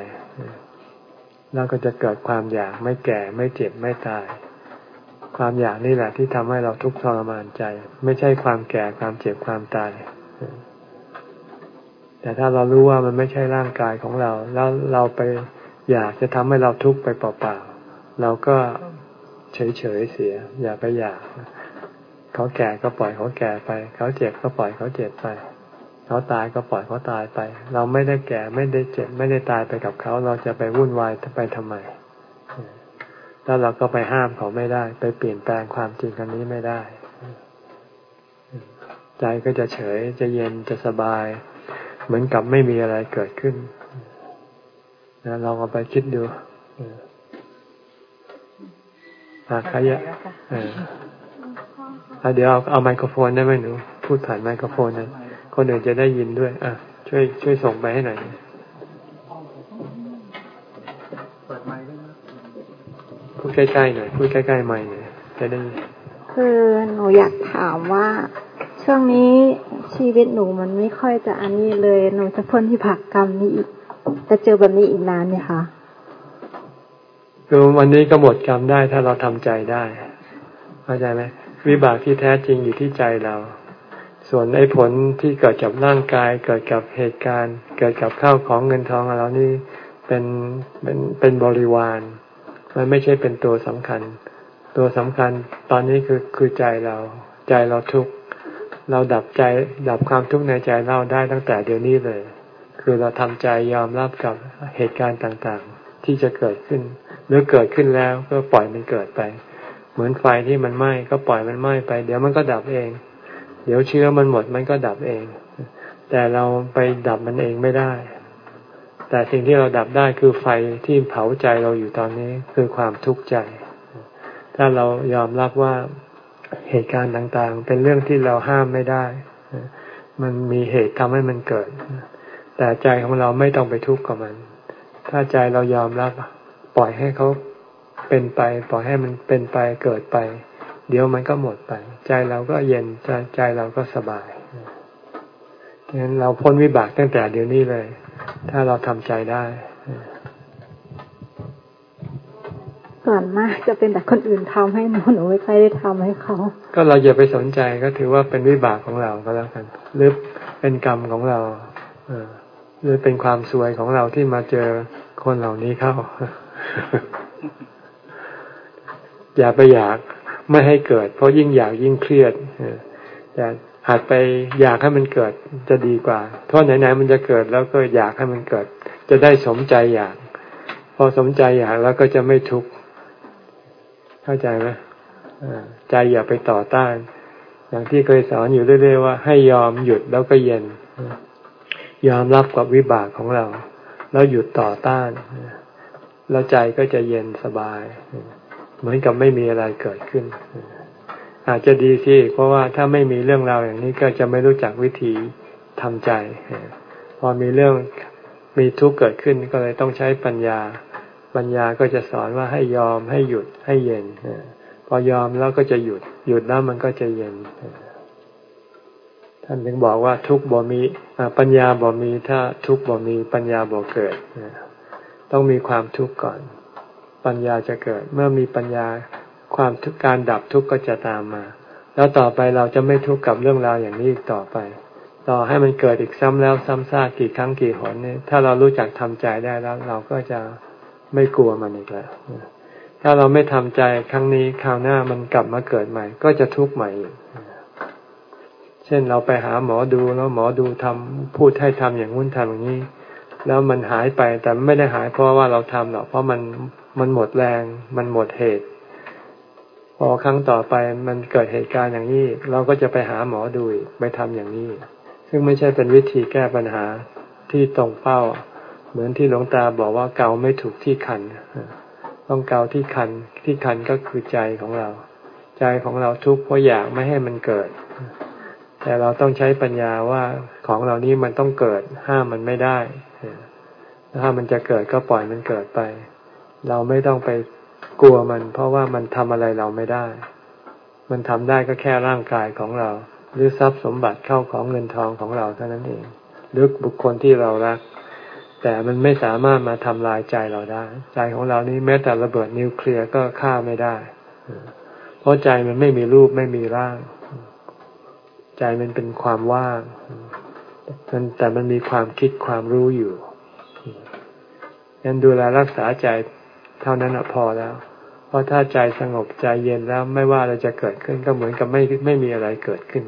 แล้วก็จะเกิดความอยากไม่แก่ไม่เจ็บไม่ตาย ความอยากนี่แหละที่ทำให้เราทุกข์ทรมานใจ ไม่ใช่ความแก่ความเจ็บความตาย แต่ถ้าเรารู้ว่ามันไม่ใช่ร่างกายของเรา แล้วเราไปอยากจะทำให้เราทุกข์ไปเปล่าๆ เราก็เฉยๆเสีย อย่าไปอยาก เขาแก่ก็ปล่อยเขาแก่ไป เขาเจ็บก็ปล่อยเขาเจ็บไป เขาตายก็ปล่อยเขาตายไป เราไม่ได้แก่ไม่ได้เจ็บ ไม่ได้ตายไปกับเขา เราจะไปวุ่นวายไปทำไม แล้วเราก็ไปห้ามเขาไม่ได้ ไปเปลี่ยนแปลงความจริงกันนี้ไม่ได้ ใจก็จะเฉยจะเย็นจะสบาย เหมือนกับไม่มีอะไรเกิดขึ้นนะลองเอาไปคิดดูอาขยะเดี๋ยวเอาเอาไมโครโฟนได้ไหมหนู พูดผ่านไมโครโฟนนะคนอื่นจะได้ยินด้วย อะ ช่วย ช่วยส่งไปให้หน่อยพูดใกล้ๆหน่อยพูดใกล้ๆไม่หน่อยจะได้คือหนูอยากถามว่า ช่วงนี้ชีวิตหนูมันไม่ค่อยจะอันนี้เลย หนูจะพ้นที่ผักกรรมนี้อีกจะเจอแบบนี้อีกนานไหมคะคือวันนี้ก็หมดกรรมได้ถ้าเราทำใจได้เข้าใจไหม วิบากที่แท้จริงอยู่ที่ใจเรา ส่วนไอ้ผลที่เกิดกับร่างกาย เกิดกับเหตุการณ์ เกิดกับข้าวของเงินทองเรานี่เป็นเป็นเป็นบริวารมันไม่ใช่เป็นตัวสำคัญ ตัวสำคัญตอนนี้คือคือใจเรา ใจเราทุกข์เราดับใจดับความทุกข์ในใจเราได้ตั้งแต่เดี๋ยวนี้เลย คือเราทำใจยอมรับกับเหตุการณ์ต่างๆ ที่จะเกิดขึ้น หรือเกิดขึ้นแล้วก็ปล่อยมันเกิดไป เหมือนไฟที่มันไหม้ก็ปล่อยมันไหม้ไป เดี๋ยวมันก็ดับเอง เดี๋ยวเชื้อมันหมดมันก็ดับเอง แต่เราไปดับมันเองไม่ได้ แต่สิ่งที่เราดับได้คือไฟที่เผาใจเราอยู่ตอนนี้คือความทุกข์ใจ ถ้าเรายอมรับว่าเหตุการณ์ต่างๆ เป็นเรื่องที่เราห้ามไม่ได้ มันมีเหตุทำให้มันเกิด แต่ใจของเราไม่ต้องไปทุกข์กับมัน ถ้าใจเรายอมรับ ปล่อยให้เขา เป็นไปปล่อยให้มันเป็นไปเกิดไป เดี๋ยวมันก็หมดไป ใจเราก็เย็นใจใจเราก็สบายงั้นเราพ้นวิบากตั้งแต่เดี๋ยวนี้เลย ถ้าเราทำใจได้ส่วนมากจะเป็นแต่คนอื่นทำให้หนูหนูไม่ค่อยได้ทำให้เขา ก็เราอย่าไปสนใจก็ถือว่าเป็นวิบากของเราก็แล้วกันหรือเป็นกรรมของเราหรือเป็นความสวยของเราที่มาเจอคนเหล่านี้เข้า อย่าไปอยากไม่ให้เกิด เพราะยิ่งอยากยิ่งเครียดแต่หัดไปอยากให้มันเกิดจะดีกว่าเพราะไหนๆมันจะเกิดแล้วก็อยากให้มันเกิด จะได้สมใจอยาก พอสมใจอยากแล้วก็จะไม่ทุกข์เข้าใจไหมใจอย่าไปต่อต้าน อย่างที่เคยสอนอยู่เรื่อยๆว่า ให้ยอมหยุดแล้วก็เย็น ยอมรับกับวิบากของเรา แล้วหยุดต่อต้าน แล้วใจก็จะเย็นสบาย เหมือนกับไม่มีอะไรเกิดขึ้น อาจจะดีสิเพราะว่าถ้าไม่มีเรื่องราวอย่างนี้ก็จะไม่รู้จักวิธีทำใจ พอมีเรื่องมีทุกข์เกิดขึ้นก็เลยต้องใช้ปัญญา ปัญญาก็จะสอนว่าให้ยอมให้หยุดให้เย็นพพอยอมแล้วก็จะหยุด หยุดแล้วมันก็จะเย็น ท่านถึงบอกว่าทุกบ่มีปัญญาบ่มีถ้าทุกบ่มีปัญญาบ่เกิด ต้องมีความทุกข์ก่อน ปัญญาจะเกิด เมื่อมีปัญญาความทุกการดับทุกข์ก็จะตามมา แล้วต่อไปเราจะไม่ทุกข์กับเรื่องราวอย่างนี้อีกต่อไป ต่อให้มันเกิดอีกซ้ำแล้วซ้ำซากกี่ครั้งกี่หนเนี่ยถ้าเรารู้จักทำใจได้แล้ว เราก็จะไม่กลัวมันอีกแล้วถ้าเราไม่ทำใจครั้งนี้คราวหน้ามันกลับมาเกิดใหม่ ก็จะทุกข์ใหม่อีกเช่นเราไปหาหมอดูแล้วหมอดูทำพูดให้ทำอย่างนู้นทำอย่างนี้ แล้วมันหายไปแต่ไม่ได้หายเพราะว่าเราทำหรอกเพราะมัน มันหมดแรง มันหมดเหตุ พอครั้งต่อไปมันเกิดเหตุการณ์อย่างนี้ เราก็จะไปหาหมอดูไปทำอย่างนี้ ซึ่งไม่ใช่เป็นวิธีแก้ปัญหาที่ตรงเป้า เหมือนที่หลวงตาบอกว่าเกาไม่ถูกที่คัน ต้องเกาที่คัน ที่คันก็คือใจของเรา ใจของเราทุกข์เพราะอยากไม่ให้มันเกิด แต่เราต้องใช้ปัญญาว่าของเหล่านี้มันต้องเกิด ห้ามมันไม่ได้ถ้ามันจะเกิดก็ปล่อยมันเกิดไป เราไม่ต้องไปกลัวมัน เพราะว่ามันทำอะไรเราไม่ได้ มันทำได้ก็แค่ร่างกายของเรา หรือทรัพย์สมบัติเข้าของเงินทองของเราเท่านั้นเอง หรือบุคคลที่เรารัก แต่มันไม่สามารถมาทำลายใจเราได้ ใจของเรานี้แม้แต่ระเบิดนิวเคลียร์ก็ฆ่าไม่ได้ เพราะใจมันไม่มีรูปไม่มีร่าง ใจมันเป็นความว่างมันแต่มันมีความคิดความรู้อยู่ยังดูแลรักษาใจ เท่านั้นพอแล้ว เพราะถ้าใจสงบใจเย็นแล้วไม่ว่าอะไรจะเกิดขึ้นก็เหมือนกับไม่ไม่มีอะไรเกิดขึ้น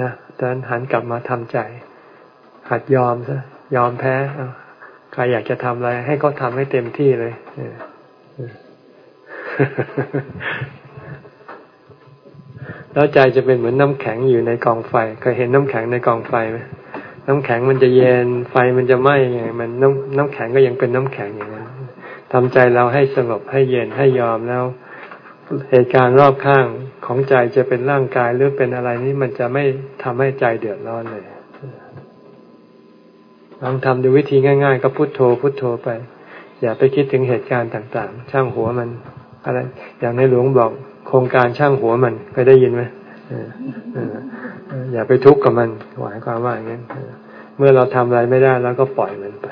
นะดังนั้นหันกลับมาทำใจ หัดยอมซะยอมแพ้ใครอยากจะทำอะไร ให้เขาทาให้เต็มที่เลยแล้วใจจะเป็นเหมือนน้ำแข็งอยู่ในกองไฟเคยเห็นน้ำแข็งในกองไฟไหม น้ำแข็งมันจะเย็นไฟมันจะไหม้ไงมันน้ำน้ำแข็งก็ยังเป็นน้ำแข็งอย่างนั้นทำใจเราให้สงบให้เย็นให้ยอมแล้ว เหตุการณ์รอบข้างของใจจะเป็นร่างกายหรือเป็นอะไรนี้มันจะไม่ทำให้ใจเดือดร้อนเลยลองทำดูวิธีง่าย ๆ ก็พุโทโธพุโทโธไป อย่าไปคิดถึงเหตุการณ์ต่าง ๆ ช่างหัวมัน อะไร อย่างในหลวงบอกโครงการช่างหัวมันเคยได้ยินไหม อย่าไปทุกข์กับมันหมายความว่าอย่างนี้เมื่อเราทำอะไรไม่ได้แล้วก็ปล่อยมันไป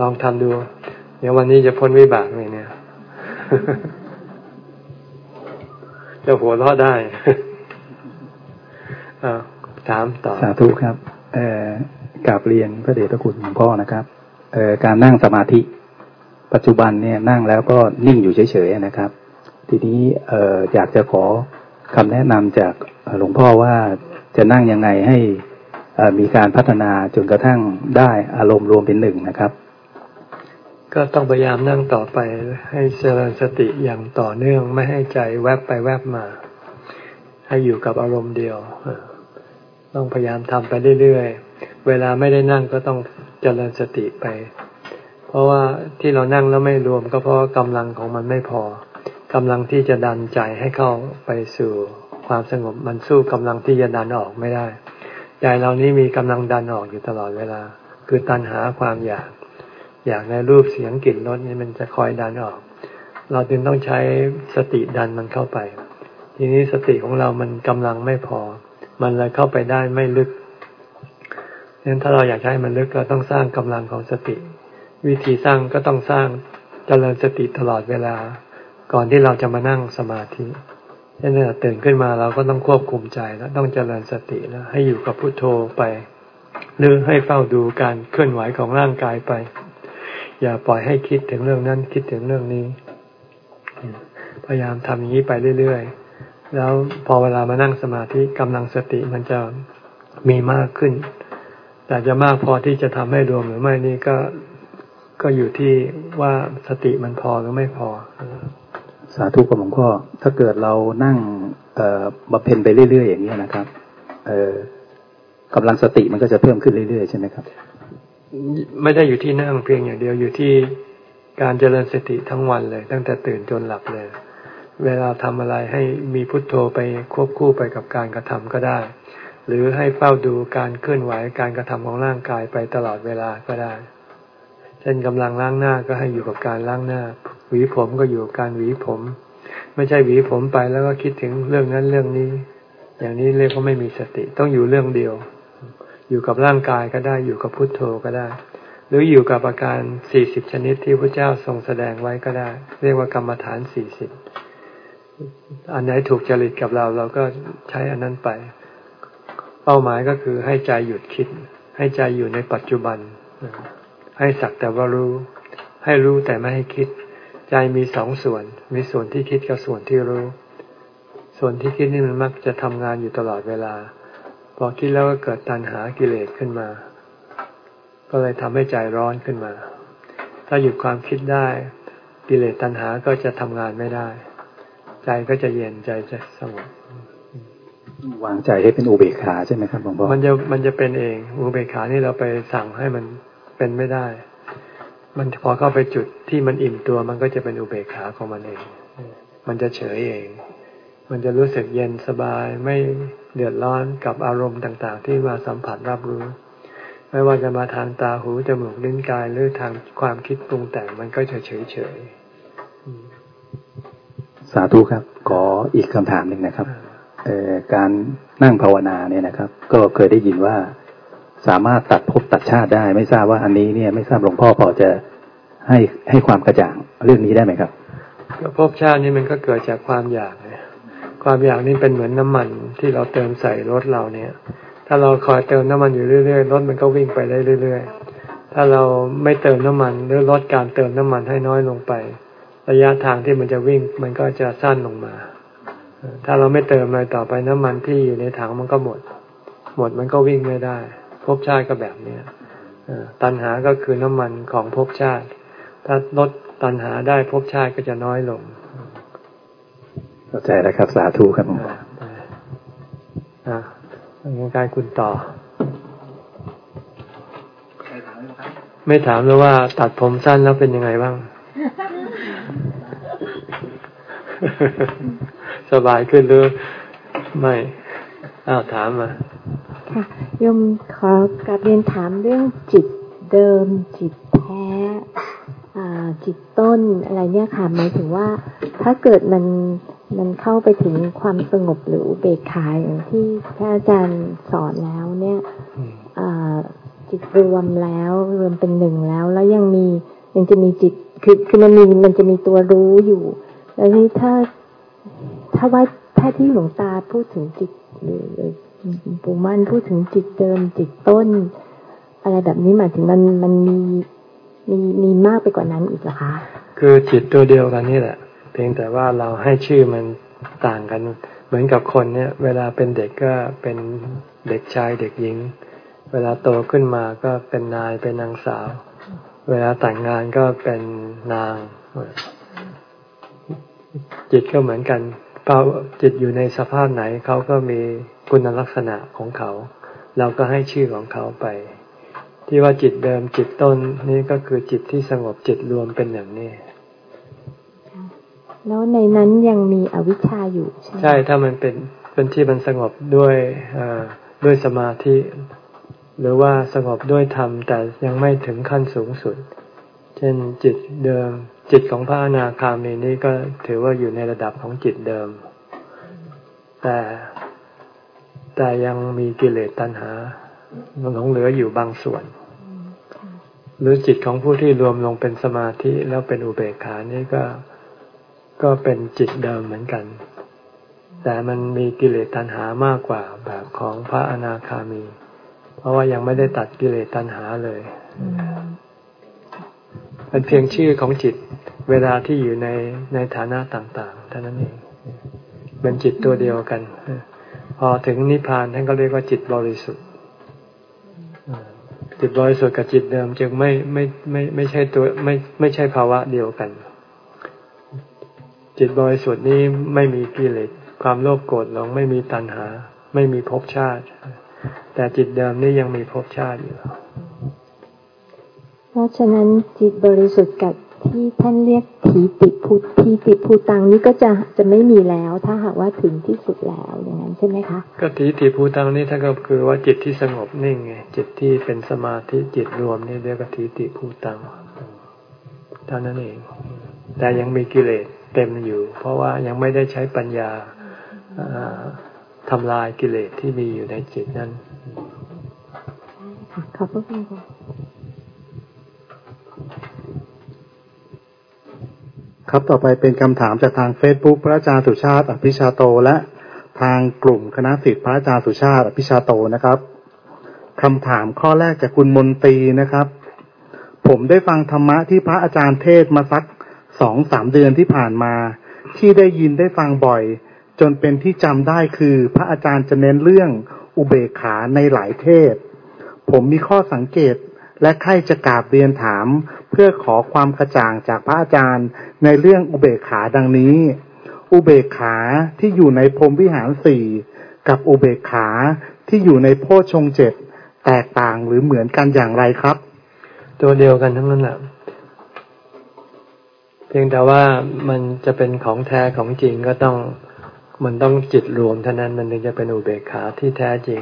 ลองทำดู เดี๋ยววันนี้จะพ้นวิบากเลยเนี่ย จะหัวเราะได้ถามต่อสาธุครับกราบเรียนพระเดชพระคุณหลวงพ่อนะครับการนั่งสมาธิ ปัจจุบันเนี่ยนั่งแล้วก็นิ่งอยู่เฉยๆนะครับ ทีนี้อยากจะขอ คำแนะนำจากหลวงพ่อว่าจะนั่งยังไงให้มีการพัฒนาจนกระทั่งได้อารมณ์รวมเป็นหนึ่งนะครับ ก็ต้องพยายามนั่งต่อไปให้เจริญสติอย่างต่อเนื่องไม่ให้ใจแวบไปแวบมา ให้อยู่กับอารมณ์เดียว ต้องพยายามทำไปเรื่อยๆ เวลาไม่ได้นั่งก็ต้องเจริญสติไป เพราะว่าที่เรานั่งแล้วไม่รวมก็เพราะกำลังของมันไม่พอ กำลังที่จะดันใจให้เข้าไปสู่ความสงบมันสู้กำลังที่จะดันออกไม่ได้ใจเรานี้มีกำลังดันออกอยู่ตลอดเวลา คือตันหาความอยาก อยากในรูปเสียงกลิ่นรสนี่มันจะคอยดันออก เราจึงต้องใช้สติดันมันเข้าไป ทีนี้สติของเรามันกำลังไม่พอ มันเลยเข้าไปได้ไม่ลึกดังนั้นถ้าเราอยากให้มันลึกเราต้องสร้างกำลังของสติ วิธีสร้างก็ต้องสร้างเจริญสติตลอดเวลา ก่อนที่เราจะมานั่งสมาธิเช่นตื่นขึ้นมาเราก็ต้องควบคุมใจแล้วต้องเจริญสติแล้วให้อยู่กับพุโทโธไป หรือให้เฝ้าดูการเคลื่อนไหวของร่างกายไป อย่าปล่อยให้คิดถึงเรื่องนั้นคิดถึงเรื่องนี้ พยายามทำอย่างนี้ไปเรื่อยๆ แล้วพอเวลามานั่งสมาธิกำลังสติมันจะมีมากขึ้น แต่จะมากพอที่จะทำให้รวมหรือไม่นี่ก็ก็อยู่ที่ว่าสติมันพอหรือไม่พอ สาธุกับหลวงพ่อถ้าเกิดเรานั่งเอบำเพ็ญไปเรื่อยๆอย่างนี้นะครับเอ่อกำลังสติมันก็จะเพิ่มขึ้นเรื่อยๆใช่ไหมครับ ไม่ได้อยู่ที่นั่งเพียงอย่างเดียวอยู่ที่การเจริญสติทั้งวันเลย ตั้งแต่ตื่นจนหลับเลย เวลาทำอะไรให้มีพุทโธไปควบคู่ไปกับการกระทำก็ได้ หรือให้เฝ้าดูการเคลื่อนไหวการกระทำของร่างกายไปตลอดเวลาก็ได้ เช่นกำลังล้างหน้าก็ให้อยู่กับการล้างหน้า หวีผมก็อยู่กับการหวีผม ไม่ใช่หวีผมไปแล้วก็คิดถึงเรื่องนั้นเรื่องนี้ อย่างนี้เรียกว่าไม่มีสติต้องอยู่เรื่องเดียว อยู่กับร่างกายก็ได้อยู่กับพุทโธก็ได้ หรืออยู่กับอาการสี่สิบชนิดที่พระเจ้าทรงแสดงไว้ก็ได้ เรียกว่ากรรมฐานสี่สิบอันไหนถูกจริตกับเราเราก็ใช้อันนั้นไป เป้าหมายก็คือให้ใจหยุดคิด ให้ใจอยู่ในปัจจุบัน ให้สักแต่ว่ารู้ ให้รู้แต่ไม่ให้คิด ใจมีสองส่วน มีส่วนที่คิดกับส่วนที่รู้ ส่วนที่คิดนี่มันมักจะทำงานอยู่ตลอดเวลา พอคิดแล้วก็เกิดตัณหากิเลสขึ้นมา ก็เลยทำให้ใจร้อนขึ้นมา ถ้าหยุดความคิดได้กิเลสตัณหาก็จะทำงานไม่ได้ ใจก็จะเย็นใจจะสงบวางใจให้เป็นอุเบกขาใช่ไหมครับหลวงพ่อมันจะมันจะเป็นเอง อุเบกขานี่เราไปสั่งให้มัน เป็นไม่ได้ มันพอเข้าไปจุดที่มันอิ่มตัว มันก็จะเป็นอุเบกขาของมันเอง มันจะเฉยเอง มันจะรู้สึกเย็นสบายไม่เดือดร้อนกับอารมณ์ต่าง ๆ ที่มาสัมผัสรับรู้ ไม่ว่าจะมาทางตาหูจมูกลิ้นกายหรือทางความคิดปรุงแต่งมันก็จะเฉยเฉยสาธุครับ ขออีกคำถามหนึ่งนะครับการนั่งภาวนาเนี่ยนะครับ ก็เคยได้ยินว่า สามารถตัดภพตัดชาติได้ ไม่ทราบว่าอันนี้เนี่ยไม่ทราบหลวงพ่อพอจะให้ให้ความกระจ่างเรื่องนี้ได้ไหมครับภพชาตินี่มันก็เกิดจากความอยากเนี่ยความอยากนี่เป็นเหมือนน้ามันที่เราเติมใส่รถเราเนี่ย ถ้าเราคอยเติมน้ำมันอยู่เรื่อยๆรถมันก็วิ่งไปได้เรื่อย ๆ ถ้าเราไม่เติมน้ำมันหรือลดการเติมน้ำมันให้น้อยลงไป ระยะทางที่มันจะวิ่งมันก็จะสั้นลงมา ถ้าเราไม่เติมอะไรต่อไปน้ำมันที่อยู่ในถังมันก็หมด หมดมันก็วิ่งไม่ได้ ภพชาติก็แบบเนี้ยตัณหาก็คือน้ำมันของภพชาติ ถ้าลดตัณหาได้ภพชาติก็จะน้อยลงเข้าใจแล้วครับ สาธุครับผมอ่าการคุณต่อ ไม่ถามเลยว่า ตัดผมสั้นแล้วเป็นยังไงบ้าง สบายขึ้นหรือไม่อ้าวถามมา ค่ะยมขอกลับเรียนถามเรื่องจิตเดิม จิตแท้จิตต้นอะไรเนี่ยค่ะหมายถึงว่า ถ้าเกิดมันมันเข้าไปถึงความสงบหรือเบกขาอย่างที่พระอาจารย์สอนแล้วเนี่ยจิตรวมแล้วรวมเป็นหนึ่งแล้ว แล้วยังมียังจะมีจิตคือคือมันมีมันจะมีตัวรู้อยู่ แล้วนี่ถ้าถ้าว่าถ้าที่หลวงตาพูดถึงจิตหรือ ปู่มั่นพูดถึงจิตเดิมจิตต้น อะไรแบบนี้หมายถึงมันมันมีมีมีมากไปกว่านั้นอีกเหรอคะ คือจิตตัวเดียวกันนี่แหละ เพียงแต่ว่าเราให้ชื่อมันต่างกัน เหมือนกับคนเนี่ย เวลาเป็นเด็กก็เป็นเด็กชายเด็กหญิง เวลาโตขึ้นมาก็เป็นนายเป็นนางสาว เวลาแต่งงานก็เป็นนาง จิตก็เหมือนกันเราจิตอยู่ในสภาพไหนเขาก็มี คุณลักษณะของเขา เราก็ให้ชื่อของเขาไป ที่ว่าจิตเดิมจิตต้นนี่ก็คือจิตที่สงบจิตรวมเป็นอย่างนี้แล้วในนั้นยังมีอวิชชาอยู่ใช่ใช่ถ้ามันเป็นเป็นที่มันสงบด้วยด้วยสมาธิ หรือว่าสงบด้วยธรรม แต่ยังไม่ถึงขั้นสูงสุด เช่นจิตเดิม จิตของพระอนาคามีนี้ก็ถือว่าอยู่ในระดับของจิตเดิม แต่ แต่ยังมีกิเลสตัณหามันหลงเหลืออยู่บางส่วน หรือจิตของผู้ที่รวมลงเป็นสมาธิแล้วเป็นอุเบกขานี่ก็ก็เป็นจิตเดิมเหมือนกัน แต่มันมีกิเลสตัณหามากกว่าแบบของพระอนาคามี เพราะว่ายังไม่ได้ตัดกิเลสตัณหาเลยเป็นเพียงชื่อของจิตเวลาที่อยู่ในในฐานะต่าง ๆ เท่านั้นเอง เป็นจิตตัวเดียวกันพ อถึงนิพพานท่านก็เรียกว่าจิตบริสุทธิ์จิตบริสุทธิ์กับจิตเดิม จึงไม่ไม่ไม่ไม่ใช่ตัวไม่ไม่ใช่ภาวะเดียวกัน จิตบริสุทธิ์นี้ไม่มีกิเลสความโลภโกรธหลงไม่มีตัณหา ไม่มีภพชาติ แต่จิตเดิมนี่ยังมีภพชาติอยู่เพราะฉะนั้นจิตบริสุทธิ์กับ ที่ท่านเรียกทีติพุทีติภูตังนี่ก็จะจะไม่มีแล้ว ถ้าหากว่าถึงที่สุดแล้วอย่างนั้นใช่ไหมคะ ก็ฐีติภูตังนี่ท่านก็คือว่าจิตที่สงบนิ่งไงจิตที่เป็นสมาธิจิตรวมนี่เรียกว่าฐีติภูตังอเท่านั้นเอง แต่ยังมีกิเลสเต็มอยู่ เพราะว่ายังไม่ได้ใช้ปัญญาทำลายกิเลสที่มีอยู่ในจิตนั้นขอบคุณค่ะ ครับต่อไปเป็นคำถามจากทางเฟซบุ๊กพระอาจารย์สุชาติ อภิชาโต และทางกลุ่มคณะสิทธิพระอาจารย์สุชาติ อภิชาโตนะครับคำถามข้อแรกจากคุณมนตรีนะครับ ผมได้ฟังธรรมะที่พระอาจารย์เทศมาสักสองสามเดือนที่ผ่านมา ที่ได้ยินได้ฟังบ่อย จนเป็นที่จำได้คือ พระอาจารย์จะเน้นเรื่องอุเบกขาในหลายเทศ ผมมีข้อสังเกต และใครจะกราบเรียนถาม เพื่อขอความกระจ่างจากพระอาจารย์ในเรื่องอุเบกขาดังนี้ อุเบกขาที่อยู่ในพรมวิหารสี่กับอุเบกขาที่อยู่ในโพชงเจ็ดแตกต่างหรือเหมือนกันอย่างไรครับ ตัวเดียวกันทั้งนั้นแหละเพียงแต่ว่ามันจะเป็นของแท้ของจริงก็ต้องมันต้องจิตรวมเท่านั้นมันถึงจะเป็นอุเบกขาที่แท้จริง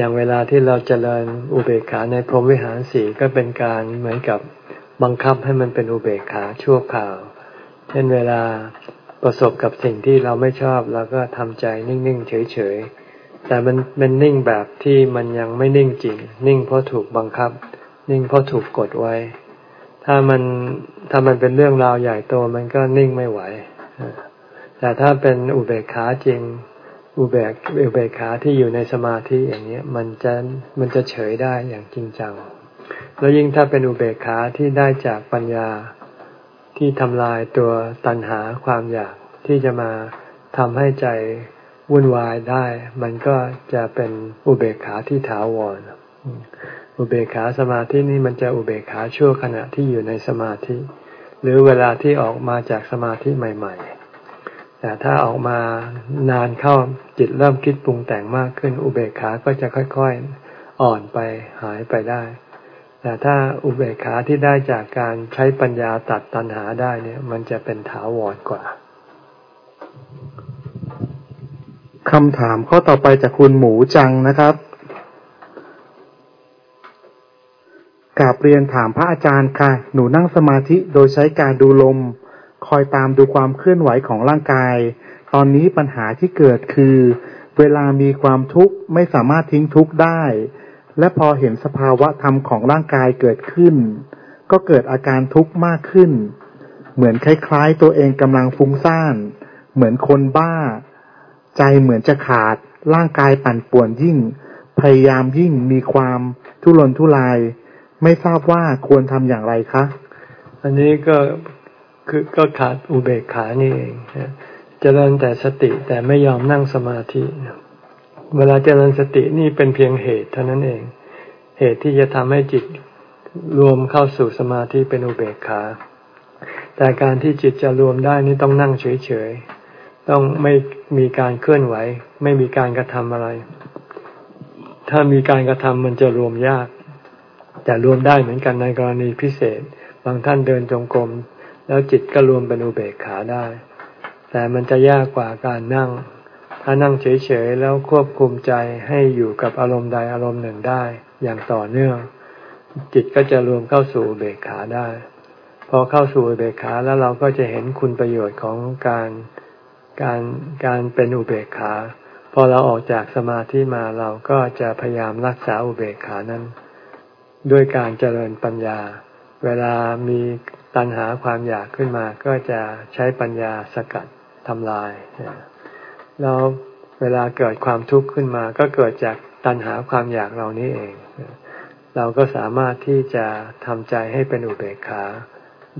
อย่างเวลาที่เราจเจริญอุเบกขาในพรหมวิหารสี่ก็เป็นการเหมือนกับบังคับให้มันเป็นอุเบกขาชั่วคราว เช่นเวลาประสบกับสิ่งที่เราไม่ชอบเราก็ทำใจนิ่ง ๆ เฉย ๆ แต่มันเป็นนิ่งแบบที่มันยังไม่นิ่งจริง นิ่งเพราะถูกบังคับ นิ่งเพราะถูกกดไว้ ถ้ามันถ้ามันเป็นเรื่องราวใหญ่โตมันก็นิ่งไม่ไหว แต่ถ้าเป็นอุเบกขาจริง อุเบกอุเบกขาที่อยู่ในสมาธิอย่างนี้มันจะมันจะเฉยได้อย่างจริงจัง แล้วยิ่งถ้าเป็นอุเบกขาที่ได้จากปัญญาที่ทำลายตัวตัณหาความอยากที่จะมาทำให้ใจวุ่นวายได้ มันก็จะเป็นอุเบกขาที่ถาวร อุเบกขาสมาธินี่มันจะอุเบกขาชั่วขณะที่อยู่ในสมาธิ หรือเวลาที่ออกมาจากสมาธิใหม่ ๆ แต่ถ้าออกมานานเข้าจิตเริ่มคิดปรุงแต่งมากขึ้น อุเบกขาก็จะค่อยๆอ่อนไปหายไปได้ แต่ถ้าอุเบกขาที่ได้จากการใช้ปัญญาตัดตัณหาได้เนี่ย มันจะเป็นถาวรกว่าคำถามข้อต่อไปจากคุณหมูจังนะครับกาบเรียนถามพระอาจารย์ค่ะ หนูนั่งสมาธิโดยใช้การดูลม คอยตามดูความเคลื่อนไหวของร่างกาย ตอนนี้ปัญหาที่เกิดคือ เวลามีความทุกข์ไม่สามารถทิ้งทุกข์ได้ และพอเห็นสภาวะธรรมของร่างกายเกิดขึ้น ก็เกิดอาการทุกข์มากขึ้น เหมือนคล้ายๆ ตัวเองกำลังฟุ้งซ่าน เหมือนคนบ้า ใจเหมือนจะขาด ร่างกายปั่นป่วนยิ่ง พยายามยิ่งมีความทุรนทุราย ไม่ทราบว่าควรทำอย่างไรคะอันนี้ก็ คือก็ขาดอุเบกขานี่เองเจริญแต่สติแต่ไม่ยอมนั่งสมาธิ เวลาเจริญสตินี่เป็นเพียงเหตุเท่านั้นเอง เหตุที่จะทำให้จิตรวมเข้าสู่สมาธิเป็นอุเบกขา แต่การที่จิตจะรวมได้นี่ต้องนั่งเฉยๆ ต้องไม่มีการเคลื่อนไหว ไม่มีการกระทำอะไร ถ้ามีการกระทำมันจะรวมยาก แต่รวมได้เหมือนกันในกรณีพิเศษ บางท่านเดินจงกรม แล้วจิตก็รวมเป็นอุเบกขาได้ แต่มันจะยากกว่าการนั่ง ถ้านั่งเฉยๆแล้วควบคุมใจให้อยู่กับอารมณ์ใดอารมณ์หนึ่งได้ อย่างต่อเนื่อง จิตก็จะรวมเข้าสู่อุเบกขาได้ พอเข้าสู่อุเบกขาแล้วเราก็จะเห็นคุณประโยชน์ของการการการเป็นอุเบกขา พอเราออกจากสมาธิมาเราก็จะพยายามรักษาอุเบกขานั้น ด้วยการเจริญปัญญา เวลามี ตัณหาความอยากขึ้นมาก็จะใช้ปัญญาสกัดทำลายแล้วเวลาเกิดความทุกข์ขึ้นมา ก็เกิดจากตัณหาความอยากเรานี้เอง เราก็สามารถที่จะทำใจให้เป็นอุเบกขา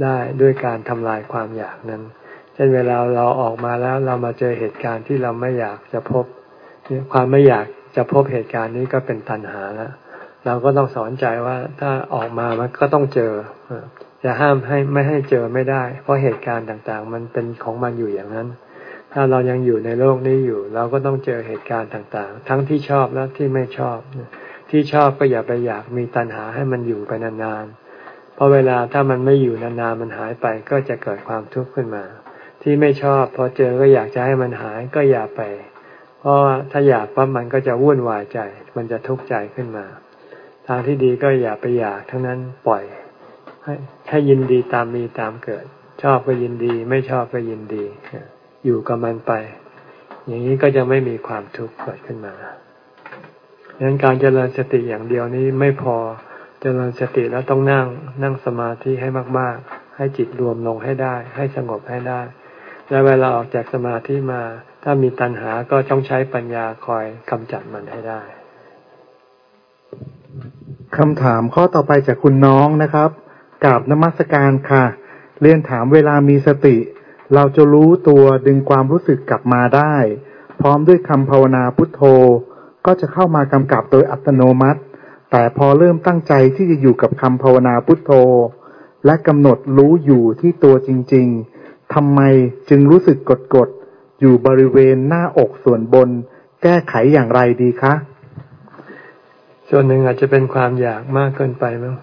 ได้ด้วยการทำลายความอยากนั้น เช่นเวลาเราออกมาแล้วเรามาเจอเหตุการณ์ที่เราไม่อยากจะพบ ความไม่อยากจะพบเหตุการณ์นี้ก็เป็นตัณหาแล้ว เราก็ต้องสอนใจว่าถ้าออกมามันก็ต้องเจอ จะห้ามให้ไม่ให้เจอไม่ได้ เพราะเหตุการณ์ต่างๆ มันเป็นของมันอยู่อย่างนั้น ถ้าเรายังอยู่ในโลกนี้อยู่ เราก็ต้องเจอเหตุการณ์ต่างๆ ทั้งที่ชอบและที่ไม่ชอบ ที่ชอบก็อย่าไปอยากมีตัณหาให้มันอยู่ไปนานๆ เพราะเวลาถ้ามันไม่อยู่นานๆ มันหายไปก็จะเกิดความทุกข์ขึ้นมา ที่ไม่ชอบพอเจอก็อยากจะให้มันหายก็อย่าไป เพราะถ้าอยากปั๊บมันก็จะวุ่นวายใจ มันจะทุกข์ใจขึ้นมา ทางที่ดีก็อย่าไปอยากทั้งนั้นปล่อย ให้ให้ยินดีตามมีตามเกิด ชอบก็ยินดี ไม่ชอบก็ยินดี อยู่กับมันไป อย่างนี้ก็จะไม่มีความทุกข์เกิดขึ้นมาดังนั้นการเจริญสติอย่างเดียวนี้ไม่พอเจริญสติแล้วต้องนั่งนั่งสมาธิให้มาก ๆ ให้จิตรวมลงให้ได้ ให้สงบให้ได้ และเวลาออกจากสมาธิมา ถ้ามีตัณหาก็ต้องใช้ปัญญาคอยกำจัดมันให้ได้คำถามข้อต่อไปจากคุณน้องนะครับ กราบนมัสการค่ะ เรียนถามเวลามีสติ เราจะรู้ตัวดึงความรู้สึกกลับมาได้ พร้อมด้วยคำภาวนาพุทโธ ก็จะเข้ามากำกับโดยอัตโนมัติ แต่พอเริ่มตั้งใจที่จะอยู่กับคำภาวนาพุทโธ และกำหนดรู้อยู่ที่ตัวจริง ๆทำไมจึงรู้สึกกดๆอยู่บริเวณหน้าอกส่วนบน แก้ไขอย่างไรดีคะส่วนหนึ่งอาจจะเป็นความอยากมากเกินไปมั้ง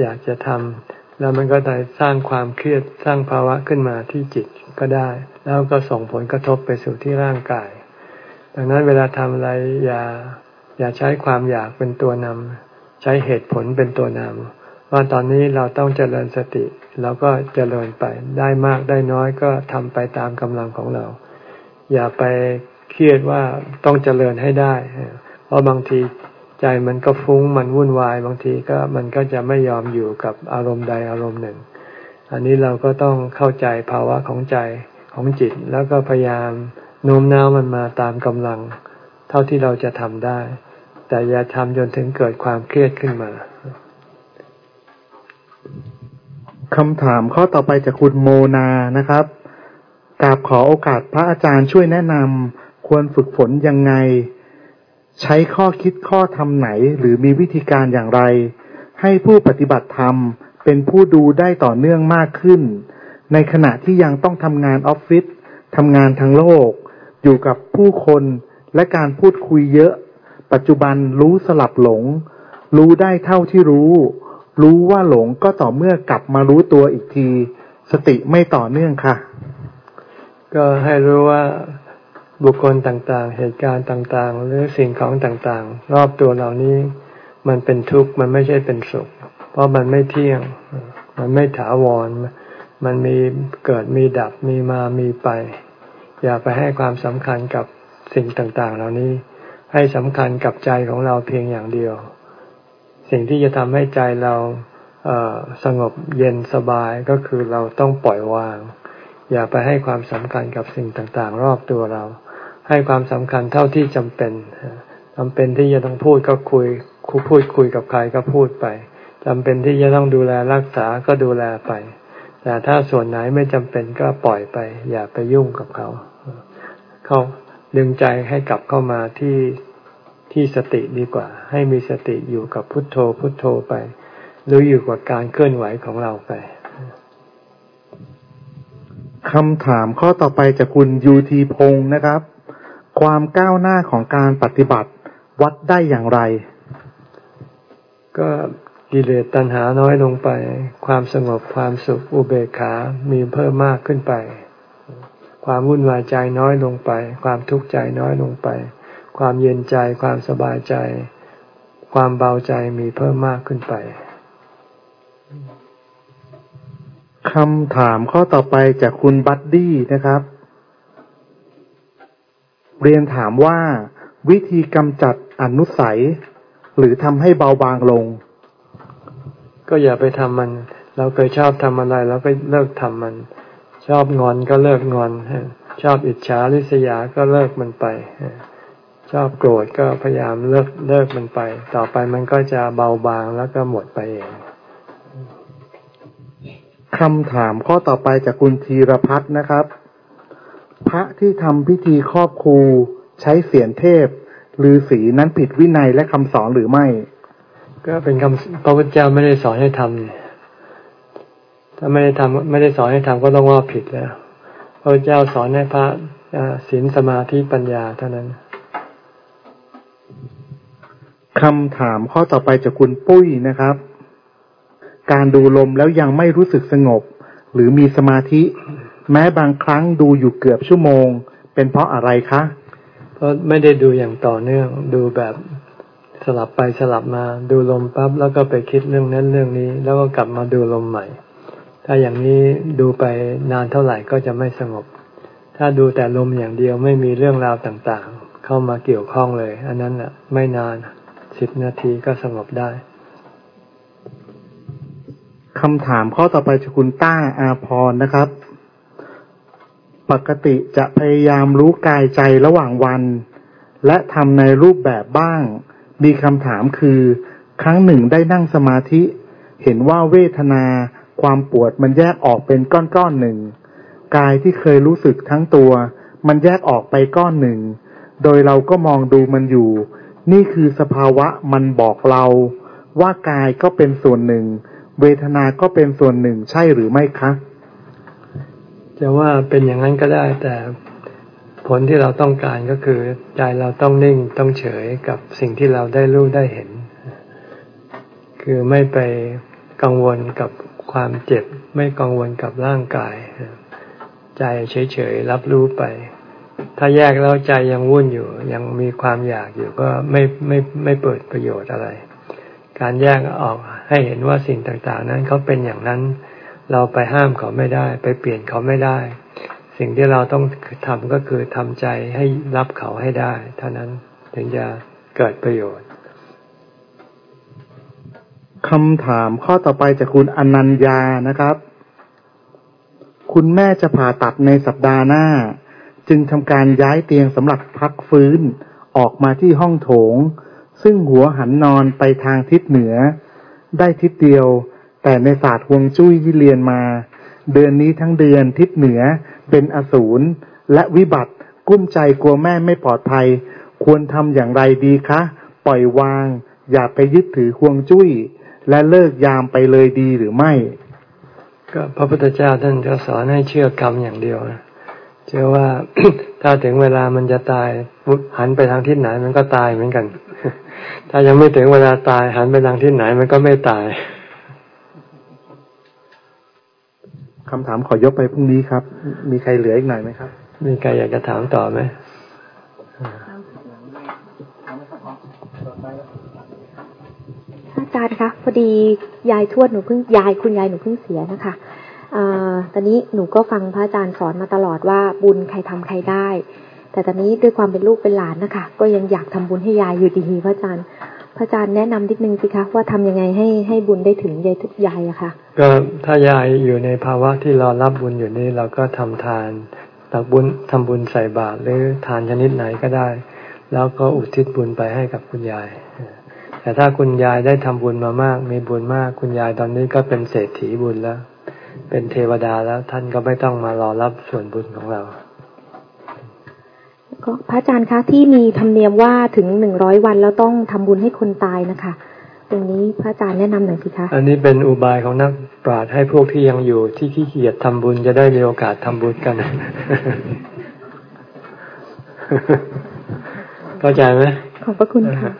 อยากจะทำ แล้วมันก็ได้สร้างความเครียดสร้างภาวะขึ้นมาที่จิตก็ได้ แล้วก็ส่งผลกระทบไปสู่ที่ร่างกาย ดังนั้นเวลาทำอะไรอย่าอย่าใช้ความอยากเป็นตัวนำใช้เหตุผลเป็นตัวนำว่าตอนนี้เราต้องเจริญสติเราก็เจริญไปได้มากได้น้อยก็ทำไปตามกำลังของเรา อย่าไปเครียดว่าต้องเจริญให้ได้ เพราะบางที ใจมันก็ฟุ้งมันวุ่นวายบางทีก็มันก็จะไม่ยอมอยู่กับอารมณ์ใดอารมณ์หนึ่ง อันนี้เราก็ต้องเข้าใจภาวะของใจของจิต แล้วก็พยายามโน้มน้าวมันมาตามกำลัง เท่าที่เราจะทำได้ แต่อย่าทำจนถึงเกิดความเครียดขึ้นมาคำถามข้อต่อไปจากคุณโมนานะครับกราบขอโอกาสพระอาจารย์ช่วยแนะนำควรฝึกฝนยังไง ใช้ข้อคิดข้อธรรมไหนหรือมีวิธีการอย่างไร ให้ผู้ปฏิบัติธรรมเป็นผู้ดูได้ต่อเนื่องมากขึ้น ในขณะที่ยังต้องทำงานออฟฟิศทำงานทางโลก อยู่กับผู้คนและการพูดคุยเยอะ ปัจจุบันรู้สลับหลง รู้ได้เท่าที่รู้ รู้ว่าหลงก็ต่อเมื่อกลับมารู้ตัวอีกที สติไม่ต่อเนื่องค่ะ ก็ให้รู้ว่า บุคคลต่างๆ เหตุการณ์ต่างๆ หรือสิ่งของต่างๆ รอบตัวเรานี้มันเป็นทุกข์มันไม่ใช่เป็นสุข เพราะมันไม่เที่ยง มันไม่ถาวร มันมีเกิดมีดับมีมามีไป อย่าไปให้ความสำคัญกับสิ่งต่างๆ เหล่านี้ ให้สำคัญกับใจของเราเพียงอย่างเดียว สิ่งที่จะทำให้ใจเราเสงบเย็นสบายก็คือเราต้องปล่อยวาง อย่าไปให้ความสำคัญกับสิ่งต่างๆ รอบตัวเรา ให้ความสำคัญเท่าที่จำเป็นจำเป็นที่จะต้องพูดก็คุยคุพูดคุยกับใครก็พูดไปจำเป็นที่จะต้องดูแลรักษาก็ดูแลไป แต่ถ้าส่วนไหนไม่จำเป็นก็ปล่อยไป อย่าไปยุ่งกับเขา เขาดึงใจให้กลับเข้ามาที่ที่สติดีกว่า ให้มีสติอยู่กับพุทโธพุทโธไป หรืออยู่กับการเคลื่อนไหวของเราไปคำถามข้อต่อไปจากคุณยูทีพงศ์นะครับ ความก้าวหน้าของการปฏิบัติวัดได้อย่างไร ก็กิเลสตัณหาน้อยลงไป ความสงบความสุขอุเบกขามีเพิ่มมากขึ้นไป ความวุ่นวายใจน้อยลงไป ความทุกข์ใจน้อยลงไป ความเย็นใจความสบายใจ ความเบาใจมีเพิ่มมากขึ้นไปคำถามข้อต่อไปจากคุณบัดดี้นะครับ เรียนถามว่าวิธีกำจัดอนุสัย หรือทำให้เบาบางลง ก็อย่าไปทำมัน เราเคยชอบทำอะไรเราก็เลิกทำมัน ชอบงอนก็เลิกงอน ชอบอิจฉาริษยาก็เลิกมันไป ชอบโกรธก็พยายามเลิกเลิกมันไป ต่อไปมันก็จะเบาบางแล้วก็หมดไปเองคำถามข้อต่อไปจากคุณธีรพัฒน์นะครับพ ระที่ทำพิธีครอบครูใช้เสียงเทพหรือสีนั้นผิดวินัยและคำสอนหรือไม่ ก็เป็นคำพระพุทธเจ้าไม่ได้สอนให้ทำถ้าไม่ได้ทำไม่ได้สอนให้ทำก็ต้องว่าผิดแล้ว พระพุทธเจ้าสอนให้พระศีลสมาธิปัญญาเท่านั้นคำถามข้อต่อไปจากคุณปุ้ยนะครับ การดูลมแล้วยังไม่รู้สึกสงบ หรือมีสมาธิ แม้บางครั้งดูอยู่เกือบชั่วโมง เป็นเพราะอะไรคะ เพราะไม่ได้ดูอย่างต่อเนื่องดูแบบสลับไปสลับมาดูลมปั๊บแล้วก็ไปคิดเรื่องนั้นเรื่องนี้ แล้วก็กลับมาดูลมใหม่ ถ้าอย่างนี้ดูไปนานเท่าไหร่ก็จะไม่สงบ ถ้าดูแต่ลมอย่างเดียวไม่มีเรื่องราวต่างๆ เข้ามาเกี่ยวข้องเลย อันนั้นอะ ไม่นานสิบนาทีก็สงบได้คำถามข้อต่อไปจากคุณต้าอาพรนะครับ ปกติจะพยายามรู้กายใจระหว่างวัน และทำในรูปแบบบ้าง มีคำถามคือ ครั้งหนึ่งได้นั่งสมาธิ เห็นว่าเวทนาความปวดมันแยกออกเป็นก้อนๆหนึ่ง กายที่เคยรู้สึกทั้งตัว มันแยกออกไปก้อนหนึ่ง โดยเราก็มองดูมันอยู่ นี่คือสภาวะมันบอกเรา ว่ากายก็เป็นส่วนหนึ่ง เวทนาก็เป็นส่วนหนึ่งใช่หรือไม่คะ จะว่าเป็นอย่างนั้นก็ได้ แต่ผลที่เราต้องการก็คือใจเราต้องนิ่งต้องเฉยกับสิ่งที่เราได้รู้ได้เห็น คือไม่ไปกังวลกับความเจ็บ ไม่กังวลกับร่างกาย ใจเฉยๆรับรู้ไป ถ้าแยกแล้วใจยังวุ่นอยู่ ยังมีความอยากอยู่ก็ไม่ไม่ไม่เปิดประโยชน์อะไร การแยกออกให้เห็นว่าสิ่งต่างๆ นั้นเขาเป็นอย่างนั้น เราไปห้ามเขาไม่ได้ ไปเปลี่ยนเขาไม่ได้ สิ่งที่เราต้องทำก็คือทำใจให้รับเขาให้ได้ เท่านั้นถึงจะเกิดประโยชน์คำถามข้อต่อไปจากคุณอนัญญานะครับ คุณแม่จะผ่าตัดในสัปดาห์หน้า จึงทำการย้ายเตียงสำหรับพักฟื้นออกมาที่ห้องโถง ซึ่งหัวหันนอนไปทางทิศเหนือ ได้ทิศเดียว แต่ในศาสตร์ฮวงจุ้ยที่เรียนมา เดือนนี้ทั้งเดือนทิศเหนือเป็นอสูรและวิบัติกุ้มใจกลัวแม่ไม่ปลอดภัย ควรทำอย่างไรดีคะ ปล่อยวาง อย่าไปยึดถือฮวงจุ้ย และเลิกยามไปเลยดีหรือไม่ ก็พระพุทธเจ้าท่านจะสอนให้เชื่อกรรมอย่างเดียวนะเชื่อว่าถ้าถึงเวลามันจะตายหันไปทางทิศไหนมันก็ตายเหมือนกัน ถ้ายังไม่ถึงเวลาตายหันไปทางที่ไหนมันก็ไม่ตาย คำถามขอยกไปพรุ่งนี้ครับ มีใครเหลืออีกหน่อยไหมครับ มีใครอยากจะถามต่อไหมอาจารย์คะพอดียายทวดหนูเพิ่งยายคุณยายหนูเพิ่งเสียนะคะอตอนนี้หนูก็ฟังพระอาจารย์สอนมาตลอดว่าบุญใครทำใครได้ แต่ตอนนี้ด้วยความเป็นลูกเป็นหลานนะคะ ก็ยังอยากทำบุญให้ยายอยู่ดีพระอาจารย์ พระอาจารย์แนะนำนิดนึงสิคะว่าทำยังไงให้ให้บุญได้ถึงยายทุกยายอะค่ะก็ถ้ายายอยู่ในภาวะที่รอรับบุญอยู่นี่เราก็ทำทานตักบุญทำบุญใส่บาตรหรือทานชนิดไหนก็ได้ แล้วก็อุทิศบุญไปให้กับคุณยาย แต่ถ้าคุณยายได้ทำบุญมามาก มีบุญมากคุณยายตอนนี้ก็เป็นเศรษฐีบุญแล้ว เป็นเทวดาแล้วท่านก็ไม่ต้องมารอรับส่วนบุญของเรา ก็พระอาจารย์คะที่มีธรรมเนียมว่าถึงหนึ่งร้อยวันแล้วต้องทำบุญให้คนตายนะคะตรงนี้พระอาจารย์แนะนำหน่อยสิคะ อันนี้เป็นอุบายของนักปราชญ์ให้พวกที่ยังอยู่ที่ขี้เกียจทำบุญจะได้มีโอกาสทำบุญกัน เข้าใจไหมขอบพระคุณค่ะ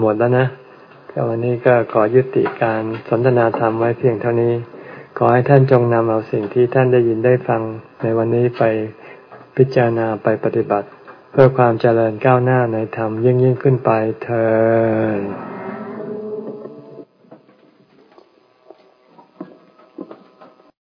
หมดแล้วนะก็วันนี้ก็ขอยุติการสนทนาธรรมไว้เพียงเท่านี้ ขอให้ท่านจงนำเอาสิ่งที่ท่านได้ยินได้ฟังในวันนี้ไปพิจารณาไปปฏิบัติ เพื่อความเจริญก้าวหน้าในธรรมยิ่งยิ่งขึ้นไปเธอ